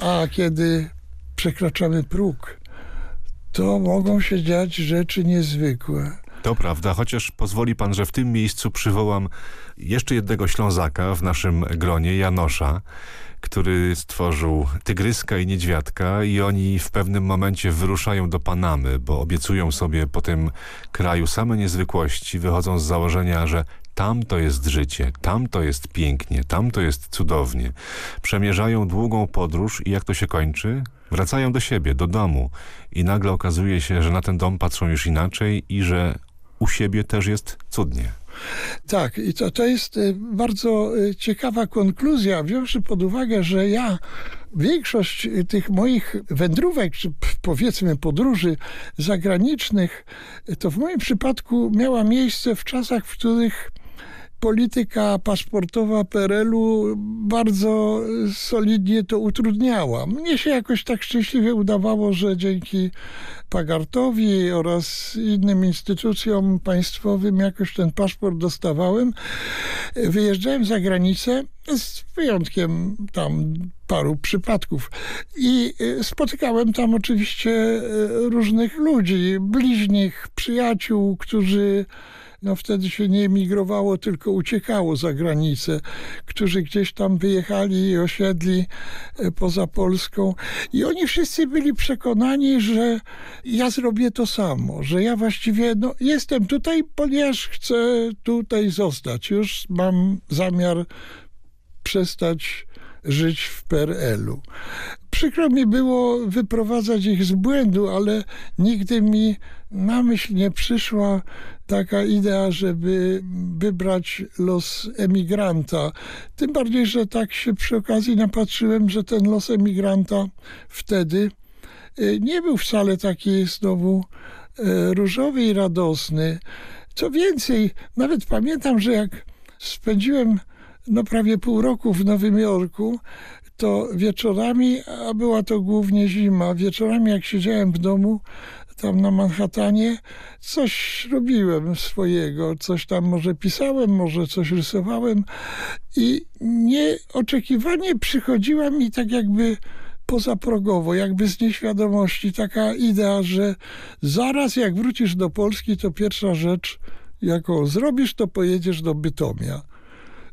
A kiedy przekraczamy próg, to mogą się dziać rzeczy niezwykłe. To prawda, chociaż pozwoli pan, że w tym miejscu przywołam jeszcze jednego Ślązaka w naszym gronie, Janosza, który stworzył Tygryska i Niedźwiadka i oni w pewnym momencie wyruszają do Panamy, bo obiecują sobie po tym kraju same niezwykłości, wychodzą z założenia, że tam to jest życie, tam to jest pięknie, tam to jest cudownie. Przemierzają długą podróż i jak to się kończy? Wracają do siebie, do domu i nagle okazuje się, że na ten dom patrzą już inaczej i że u siebie też jest cudnie. Tak, i to, to jest y, bardzo y, ciekawa konkluzja, wziąwszy pod uwagę, że ja większość y, tych moich wędrówek, czy powiedzmy podróży zagranicznych, to w moim przypadku miała miejsce w czasach, w których polityka paszportowa PRL-u bardzo solidnie to utrudniała. Mnie się jakoś tak szczęśliwie udawało, że dzięki Pagartowi oraz innym instytucjom państwowym jakoś ten paszport dostawałem. Wyjeżdżałem za granicę z wyjątkiem tam paru przypadków. I y, spotykałem tam oczywiście y, różnych ludzi, bliźnich, przyjaciół, którzy no wtedy się nie emigrowało, tylko uciekało za granicę, którzy gdzieś tam wyjechali i osiedli y, poza Polską. I oni wszyscy byli przekonani, że ja zrobię to samo, że ja właściwie no, jestem tutaj, ponieważ chcę tutaj zostać. Już mam zamiar przestać żyć w PRL-u. Przykro mi było wyprowadzać ich z błędu, ale nigdy mi na myśl nie przyszła taka idea, żeby wybrać los emigranta. Tym bardziej, że tak się przy okazji napatrzyłem, że ten los emigranta wtedy y, nie był wcale taki znowu y, różowy i radosny. Co więcej, nawet pamiętam, że jak spędziłem no prawie pół roku w Nowym Jorku, to wieczorami, a była to głównie zima, wieczorami jak siedziałem w domu tam na Manhattanie, coś robiłem swojego, coś tam może pisałem, może coś rysowałem i nieoczekiwanie przychodziła mi tak jakby pozaprogowo, jakby z nieświadomości taka idea, że zaraz jak wrócisz do Polski, to pierwsza rzecz, jaką zrobisz, to pojedziesz do Bytomia.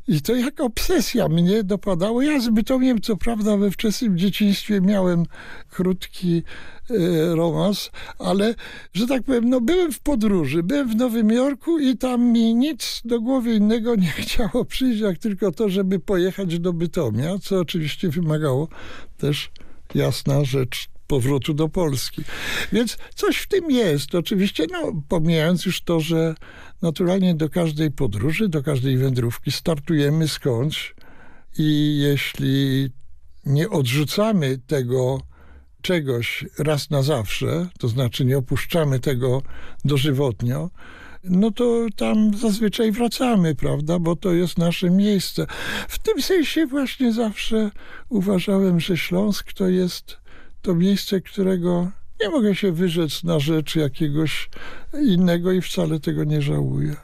I to jak obsesja mnie dopadało. Ja z Bytomiem, co prawda, we wczesnym dzieciństwie miałem krótki e, romans, ale, że tak powiem, no byłem w podróży, byłem w Nowym Jorku i tam mi nic do głowy innego nie chciało przyjść, jak tylko to, żeby pojechać do Bytomia, co oczywiście wymagało też jasna rzecz powrotu do Polski. Więc coś w tym jest. Oczywiście, no, pomijając już to, że naturalnie do każdej podróży, do każdej wędrówki startujemy skądś i jeśli nie odrzucamy tego czegoś raz na zawsze, to znaczy nie opuszczamy tego dożywotnio, no to tam zazwyczaj wracamy, prawda, bo to jest nasze miejsce. W tym sensie właśnie zawsze uważałem, że Śląsk to jest to miejsce, którego nie mogę się wyrzec na rzecz jakiegoś innego i wcale tego nie żałuję.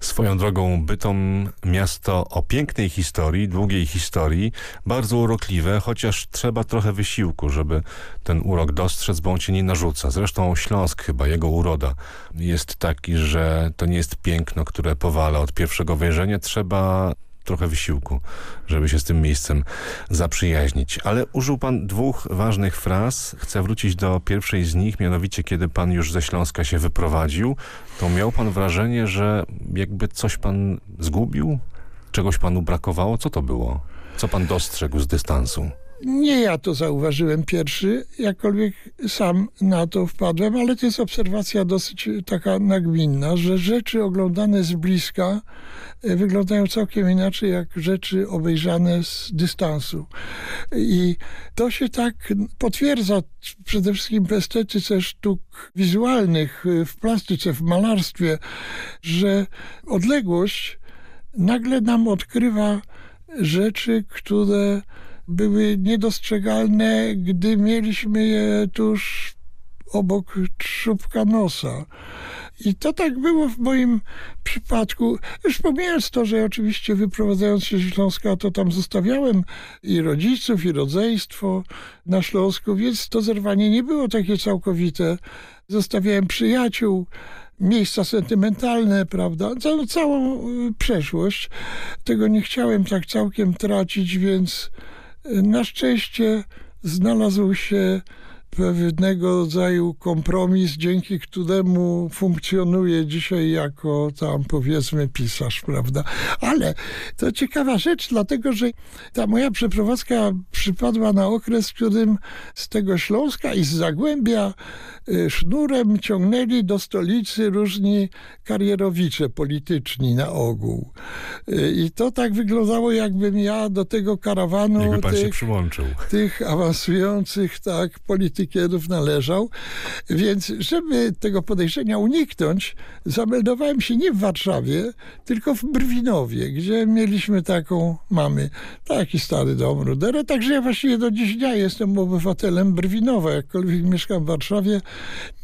Swoją drogą Bytom miasto o pięknej historii, długiej historii, bardzo urokliwe, chociaż trzeba trochę wysiłku, żeby ten urok dostrzec, bo on cię nie narzuca. Zresztą Śląsk chyba, jego uroda jest taki, że to nie jest piękno, które powala od pierwszego wejrzenia. Trzeba trochę wysiłku, żeby się z tym miejscem zaprzyjaźnić. Ale użył pan dwóch ważnych fraz. Chcę wrócić do pierwszej z nich, mianowicie kiedy pan już ze Śląska się wyprowadził, to miał pan wrażenie, że jakby coś pan zgubił? Czegoś panu brakowało? Co to było? Co pan dostrzegł z dystansu? Nie ja to zauważyłem pierwszy, jakkolwiek sam na to wpadłem, ale to jest obserwacja dosyć taka nagminna, że rzeczy oglądane z bliska e, wyglądają całkiem inaczej jak rzeczy obejrzane z dystansu. I to się tak potwierdza przede wszystkim w estetyce sztuk wizualnych, w plastyce, w malarstwie, że odległość nagle nam odkrywa rzeczy, które były niedostrzegalne, gdy mieliśmy je tuż obok trzubka nosa. I to tak było w moim przypadku. Już pomijając to, że oczywiście wyprowadzając się z Śląska, to tam zostawiałem i rodziców, i rodzeństwo na Śląsku, więc to zerwanie nie było takie całkowite. Zostawiałem przyjaciół, miejsca sentymentalne, prawda, całą, całą przeszłość. Tego nie chciałem tak całkiem tracić, więc na szczęście znalazł się pewnego rodzaju kompromis, dzięki któremu funkcjonuje dzisiaj jako tam powiedzmy pisarz, prawda? Ale to ciekawa rzecz, dlatego że ta moja przeprowadzka przypadła na okres, w którym z tego Śląska i z Zagłębia y, sznurem ciągnęli do stolicy różni karierowicze polityczni na ogół. Y, I to tak wyglądało, jakbym ja do tego karawanu tych, tych awansujących tak politykierów należał. Więc żeby tego podejrzenia uniknąć, zameldowałem się nie w Warszawie, tylko w Brwinowie, gdzie mieliśmy taką, mamy taki stary dom Rudera, także ja właściwie do dziś dnia jestem obywatelem Brwinowa, jakkolwiek mieszkam w Warszawie.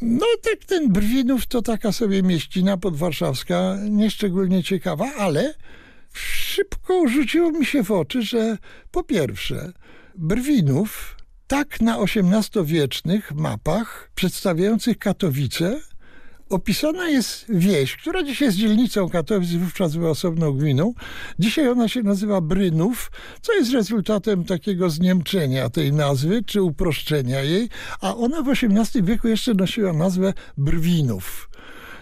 No tak ten Brwinów to taka sobie mieścina podwarszawska, nieszczególnie ciekawa, ale szybko rzuciło mi się w oczy, że po pierwsze Brwinów tak na XVIII-wiecznych mapach przedstawiających Katowice opisana jest wieś, która dzisiaj jest dzielnicą Katowic, wówczas była osobną gminą. Dzisiaj ona się nazywa Brynów, co jest rezultatem takiego zniemczenia tej nazwy, czy uproszczenia jej, a ona w XVIII wieku jeszcze nosiła nazwę Brwinów.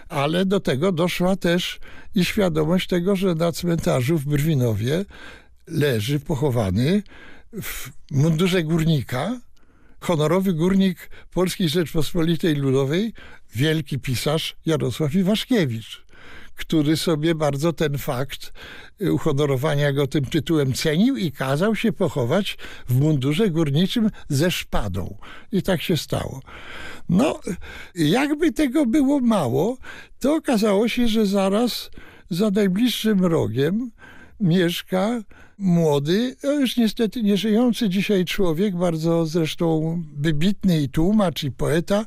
Ale do tego doszła też i świadomość tego, że na cmentarzu w Brwinowie leży pochowany w mundurze górnika, honorowy górnik Polskiej Rzeczpospolitej Ludowej, wielki pisarz Jarosław Iwaszkiewicz, który sobie bardzo ten fakt uhonorowania go tym tytułem cenił i kazał się pochować w mundurze górniczym ze szpadą. I tak się stało. No, jakby tego było mało, to okazało się, że zaraz za najbliższym rogiem mieszka młody, już niestety nieżyjący dzisiaj człowiek, bardzo zresztą wybitny i tłumacz i poeta,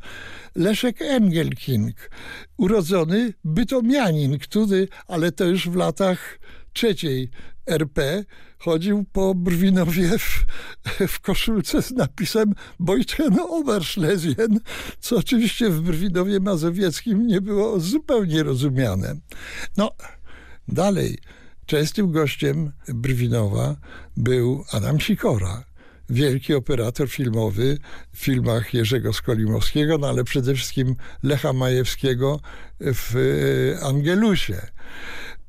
Leszek Engelking, urodzony bytomianin, który, ale to już w latach trzeciej RP, chodził po Brwinowie w, w koszulce z napisem Bojten Oberschlesien, co oczywiście w Brwinowie Mazowieckim nie było zupełnie rozumiane. No, dalej. Częstym gościem Brwinowa był Adam Sikora, wielki operator filmowy w filmach Jerzego Skolimowskiego, no ale przede wszystkim Lecha Majewskiego w Angelusie.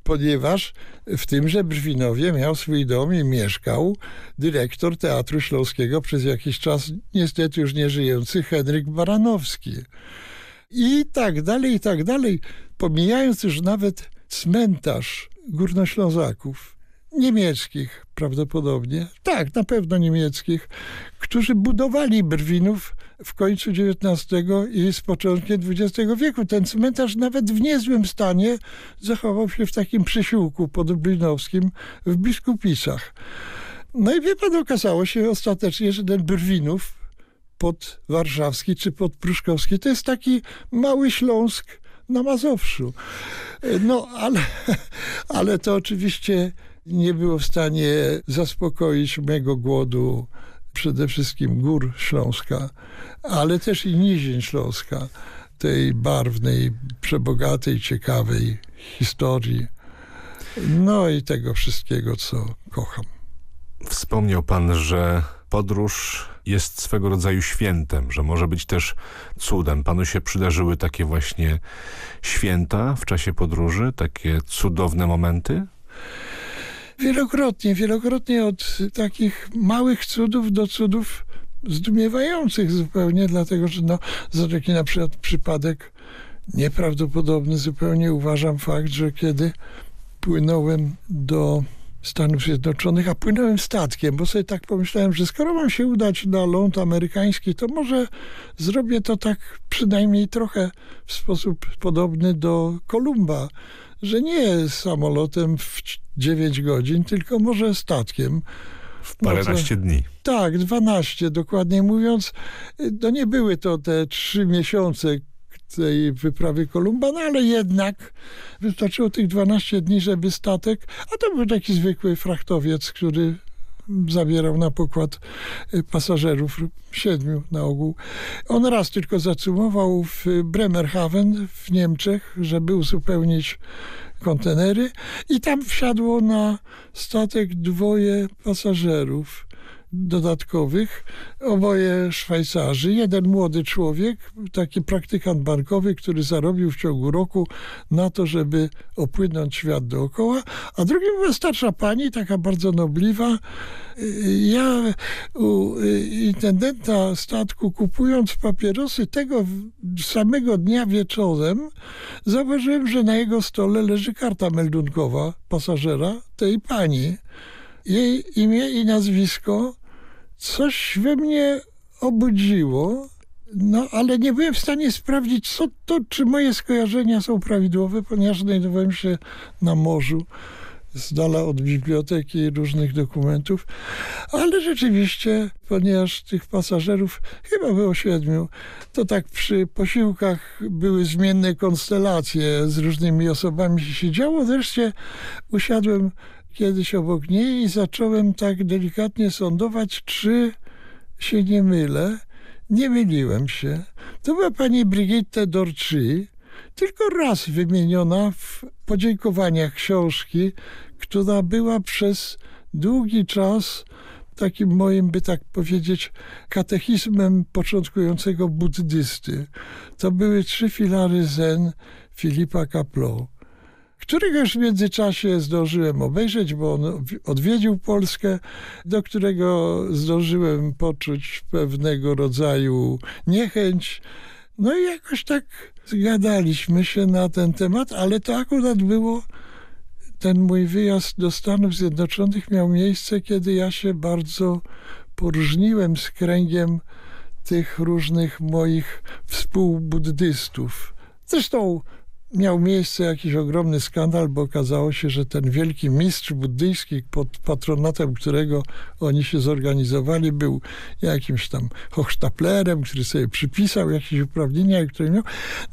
Ponieważ w tymże Brwinowie miał swój dom i mieszkał dyrektor Teatru Śląskiego przez jakiś czas, niestety już nieżyjący, Henryk Baranowski. I tak dalej, i tak dalej. Pomijając już nawet cmentarz górnoślązaków, niemieckich prawdopodobnie, tak, na pewno niemieckich, którzy budowali Brwinów w końcu XIX i z początkiem XX wieku. Ten cmentarz nawet w niezłym stanie zachował się w takim przysiłku podblinowskim w Biskupicach. No i wie pan, okazało się ostatecznie, że ten Brwinów podwarszawski czy podpruszkowski to jest taki mały Śląsk na Mazowszu. No, ale, ale to oczywiście nie było w stanie zaspokoić mego głodu przede wszystkim gór Śląska, ale też i nizin Śląska, tej barwnej, przebogatej, ciekawej historii. No i tego wszystkiego, co kocham. Wspomniał pan, że podróż jest swego rodzaju świętem, że może być też cudem. Panu się przydarzyły takie właśnie święta w czasie podróży, takie cudowne momenty? Wielokrotnie, wielokrotnie od takich małych cudów do cudów zdumiewających zupełnie, dlatego że no, za taki na przykład przypadek nieprawdopodobny zupełnie uważam fakt, że kiedy płynąłem do Stanów Zjednoczonych, a płynąłem statkiem, bo sobie tak pomyślałem, że skoro mam się udać na ląd amerykański, to może zrobię to tak przynajmniej trochę w sposób podobny do Kolumba, że nie samolotem w 9 godzin, tylko może statkiem. W paręnaście no dni. Tak, 12 dokładnie mówiąc. No nie były to te trzy miesiące, tej wyprawy Kolumba, no ale jednak wystarczyło tych 12 dni, żeby statek, a to był taki zwykły frachtowiec, który zabierał na pokład y, pasażerów, siedmiu na ogół. On raz tylko zacumował w Bremerhaven w Niemczech, żeby uzupełnić kontenery i tam wsiadło na statek dwoje pasażerów. Dodatkowych, oboje Szwajcarzy. Jeden młody człowiek, taki praktykant bankowy, który zarobił w ciągu roku na to, żeby opłynąć świat dookoła, a drugi była starsza pani, taka bardzo nobliwa. Ja u intendenta statku kupując papierosy tego samego dnia wieczorem zauważyłem, że na jego stole leży karta meldunkowa pasażera tej pani. Jej imię i nazwisko coś we mnie obudziło, no ale nie byłem w stanie sprawdzić, co to, czy moje skojarzenia są prawidłowe, ponieważ znajdowałem się na morzu z dala od biblioteki i różnych dokumentów, ale rzeczywiście, ponieważ tych pasażerów chyba było siedmiu, to tak przy posiłkach były zmienne konstelacje z różnymi osobami się siedziało. Wreszcie usiadłem kiedyś obok niej i zacząłem tak delikatnie sądować, czy się nie mylę. Nie myliłem się. To była pani Brigitte Dorczy, tylko raz wymieniona w podziękowaniach książki, która była przez długi czas takim moim, by tak powiedzieć, katechizmem początkującego buddysty. To były trzy filary zen Filipa Kaplow którego już w międzyczasie zdążyłem obejrzeć, bo on odwiedził Polskę, do którego zdążyłem poczuć pewnego rodzaju niechęć. No i jakoś tak zgadaliśmy się na ten temat, ale to akurat było ten mój wyjazd do Stanów Zjednoczonych miał miejsce, kiedy ja się bardzo poróżniłem z kręgiem tych różnych moich współbuddystów. Zresztą miał miejsce jakiś ogromny skandal, bo okazało się, że ten wielki mistrz buddyjski, pod patronatem którego oni się zorganizowali, był jakimś tam hochsztaplerem, który sobie przypisał jakieś uprawnienia, które miał.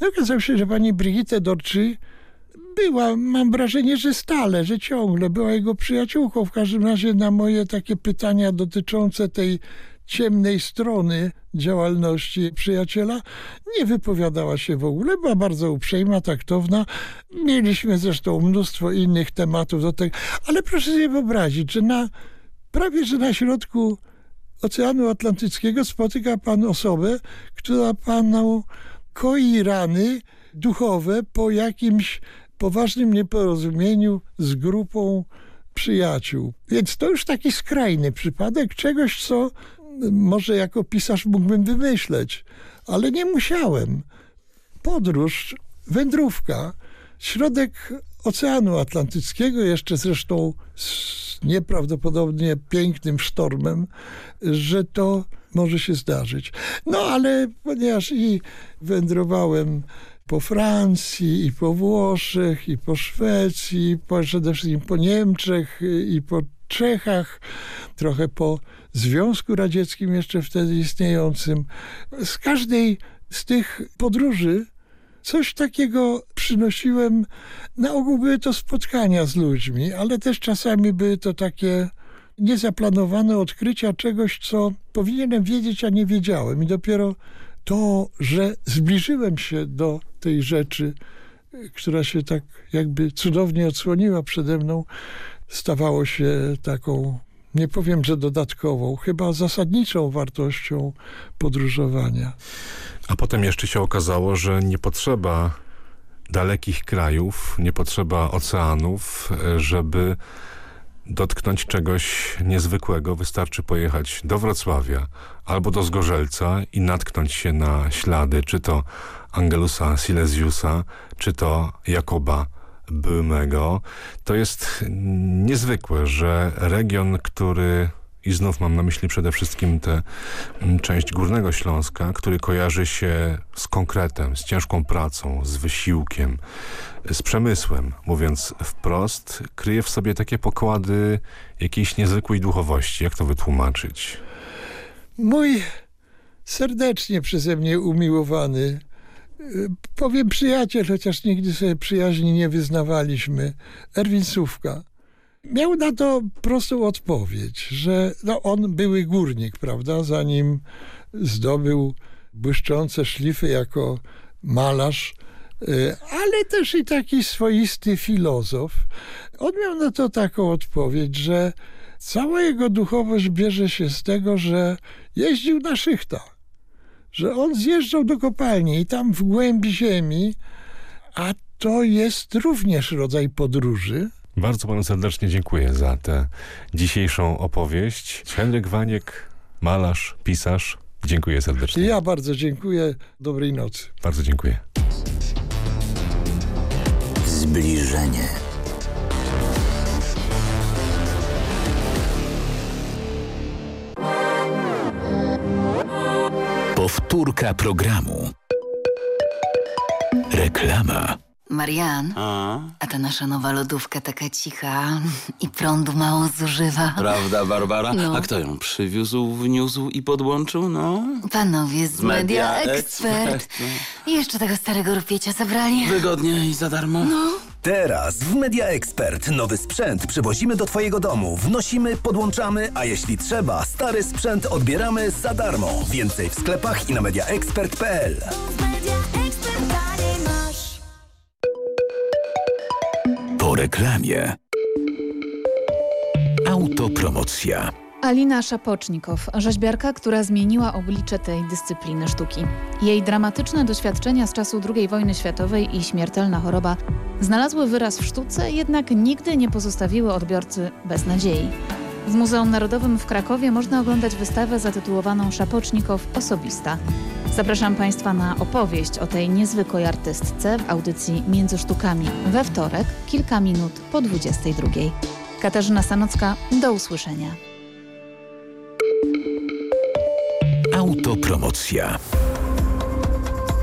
No okazało się, że pani Brigitte Dorczy była, mam wrażenie, że stale, że ciągle była jego przyjaciółką. W każdym razie na moje takie pytania dotyczące tej ciemnej strony działalności przyjaciela, nie wypowiadała się w ogóle, była bardzo uprzejma, taktowna. Mieliśmy zresztą mnóstwo innych tematów do tego, ale proszę sobie wyobrazić, że na prawie że na środku Oceanu Atlantyckiego spotyka pan osobę, która panu koi rany duchowe po jakimś poważnym nieporozumieniu z grupą przyjaciół. Więc to już taki skrajny przypadek czegoś, co może jako pisarz mógłbym wymyśleć, ale nie musiałem. Podróż, wędrówka, środek Oceanu Atlantyckiego, jeszcze zresztą z nieprawdopodobnie pięknym sztormem, że to może się zdarzyć. No ale ponieważ i wędrowałem po Francji, i po Włoszech, i po Szwecji, i po, przede wszystkim po Niemczech, i po Czechach, trochę po Związku Radzieckim jeszcze wtedy istniejącym. Z każdej z tych podróży coś takiego przynosiłem. Na ogół były to spotkania z ludźmi, ale też czasami były to takie niezaplanowane odkrycia czegoś, co powinienem wiedzieć, a nie wiedziałem. I dopiero to, że zbliżyłem się do tej rzeczy, która się tak jakby cudownie odsłoniła przede mną, stawało się taką nie powiem, że dodatkową, chyba zasadniczą wartością podróżowania. A potem jeszcze się okazało, że nie potrzeba dalekich krajów, nie potrzeba oceanów, żeby dotknąć czegoś niezwykłego. Wystarczy pojechać do Wrocławia albo do Zgorzelca i natknąć się na ślady, czy to Angelusa Silesiusa, czy to Jakoba Bymego. To jest niezwykłe, że region, który i znów mam na myśli przede wszystkim tę część Górnego Śląska, który kojarzy się z konkretem, z ciężką pracą, z wysiłkiem, z przemysłem, mówiąc wprost, kryje w sobie takie pokłady jakiejś niezwykłej duchowości. Jak to wytłumaczyć? Mój serdecznie przeze mnie umiłowany powiem przyjaciel, chociaż nigdy sobie przyjaźni nie wyznawaliśmy, Erwin Sówka, miał na to prostą odpowiedź, że no, on były górnik, prawda, zanim zdobył błyszczące szlify jako malarz, y, ale też i taki swoisty filozof. On miał na to taką odpowiedź, że Cała jego duchowość bierze się z tego, że jeździł na szychta, że on zjeżdżał do kopalni i tam w głębi ziemi, a to jest również rodzaj podróży. Bardzo panu serdecznie dziękuję za tę dzisiejszą opowieść. Henryk Waniek, malarz, pisarz. Dziękuję serdecznie. Ja bardzo dziękuję. Dobrej nocy. Bardzo dziękuję. Zbliżenie. Powtórka programu. Reklama. Marian, A? a ta nasza nowa lodówka taka cicha i prądu mało zużywa. Prawda, Barbara? No. A kto ją przywiózł, wniósł i podłączył? No. Panowie z, Media, Media Expert. Expert, I jeszcze tego starego rupiecia zabrali. Wygodnie i za darmo. No. Teraz w Media Expert nowy sprzęt przywozimy do Twojego domu, wnosimy, podłączamy, a jeśli trzeba, stary sprzęt odbieramy za darmo. Więcej w sklepach i na mediaexpert.pl. Po reklamie. Autopromocja. Alina Szapocznikow, rzeźbiarka, która zmieniła oblicze tej dyscypliny sztuki. Jej dramatyczne doświadczenia z czasu II wojny światowej i śmiertelna choroba znalazły wyraz w sztuce, jednak nigdy nie pozostawiły odbiorcy bez nadziei. W Muzeum Narodowym w Krakowie można oglądać wystawę zatytułowaną Szapocznikow Osobista. Zapraszam Państwa na opowieść o tej niezwykłej artystce w audycji Między Sztukami we wtorek, kilka minut po 22. Katarzyna Sanocka, do usłyszenia. Autopromocja.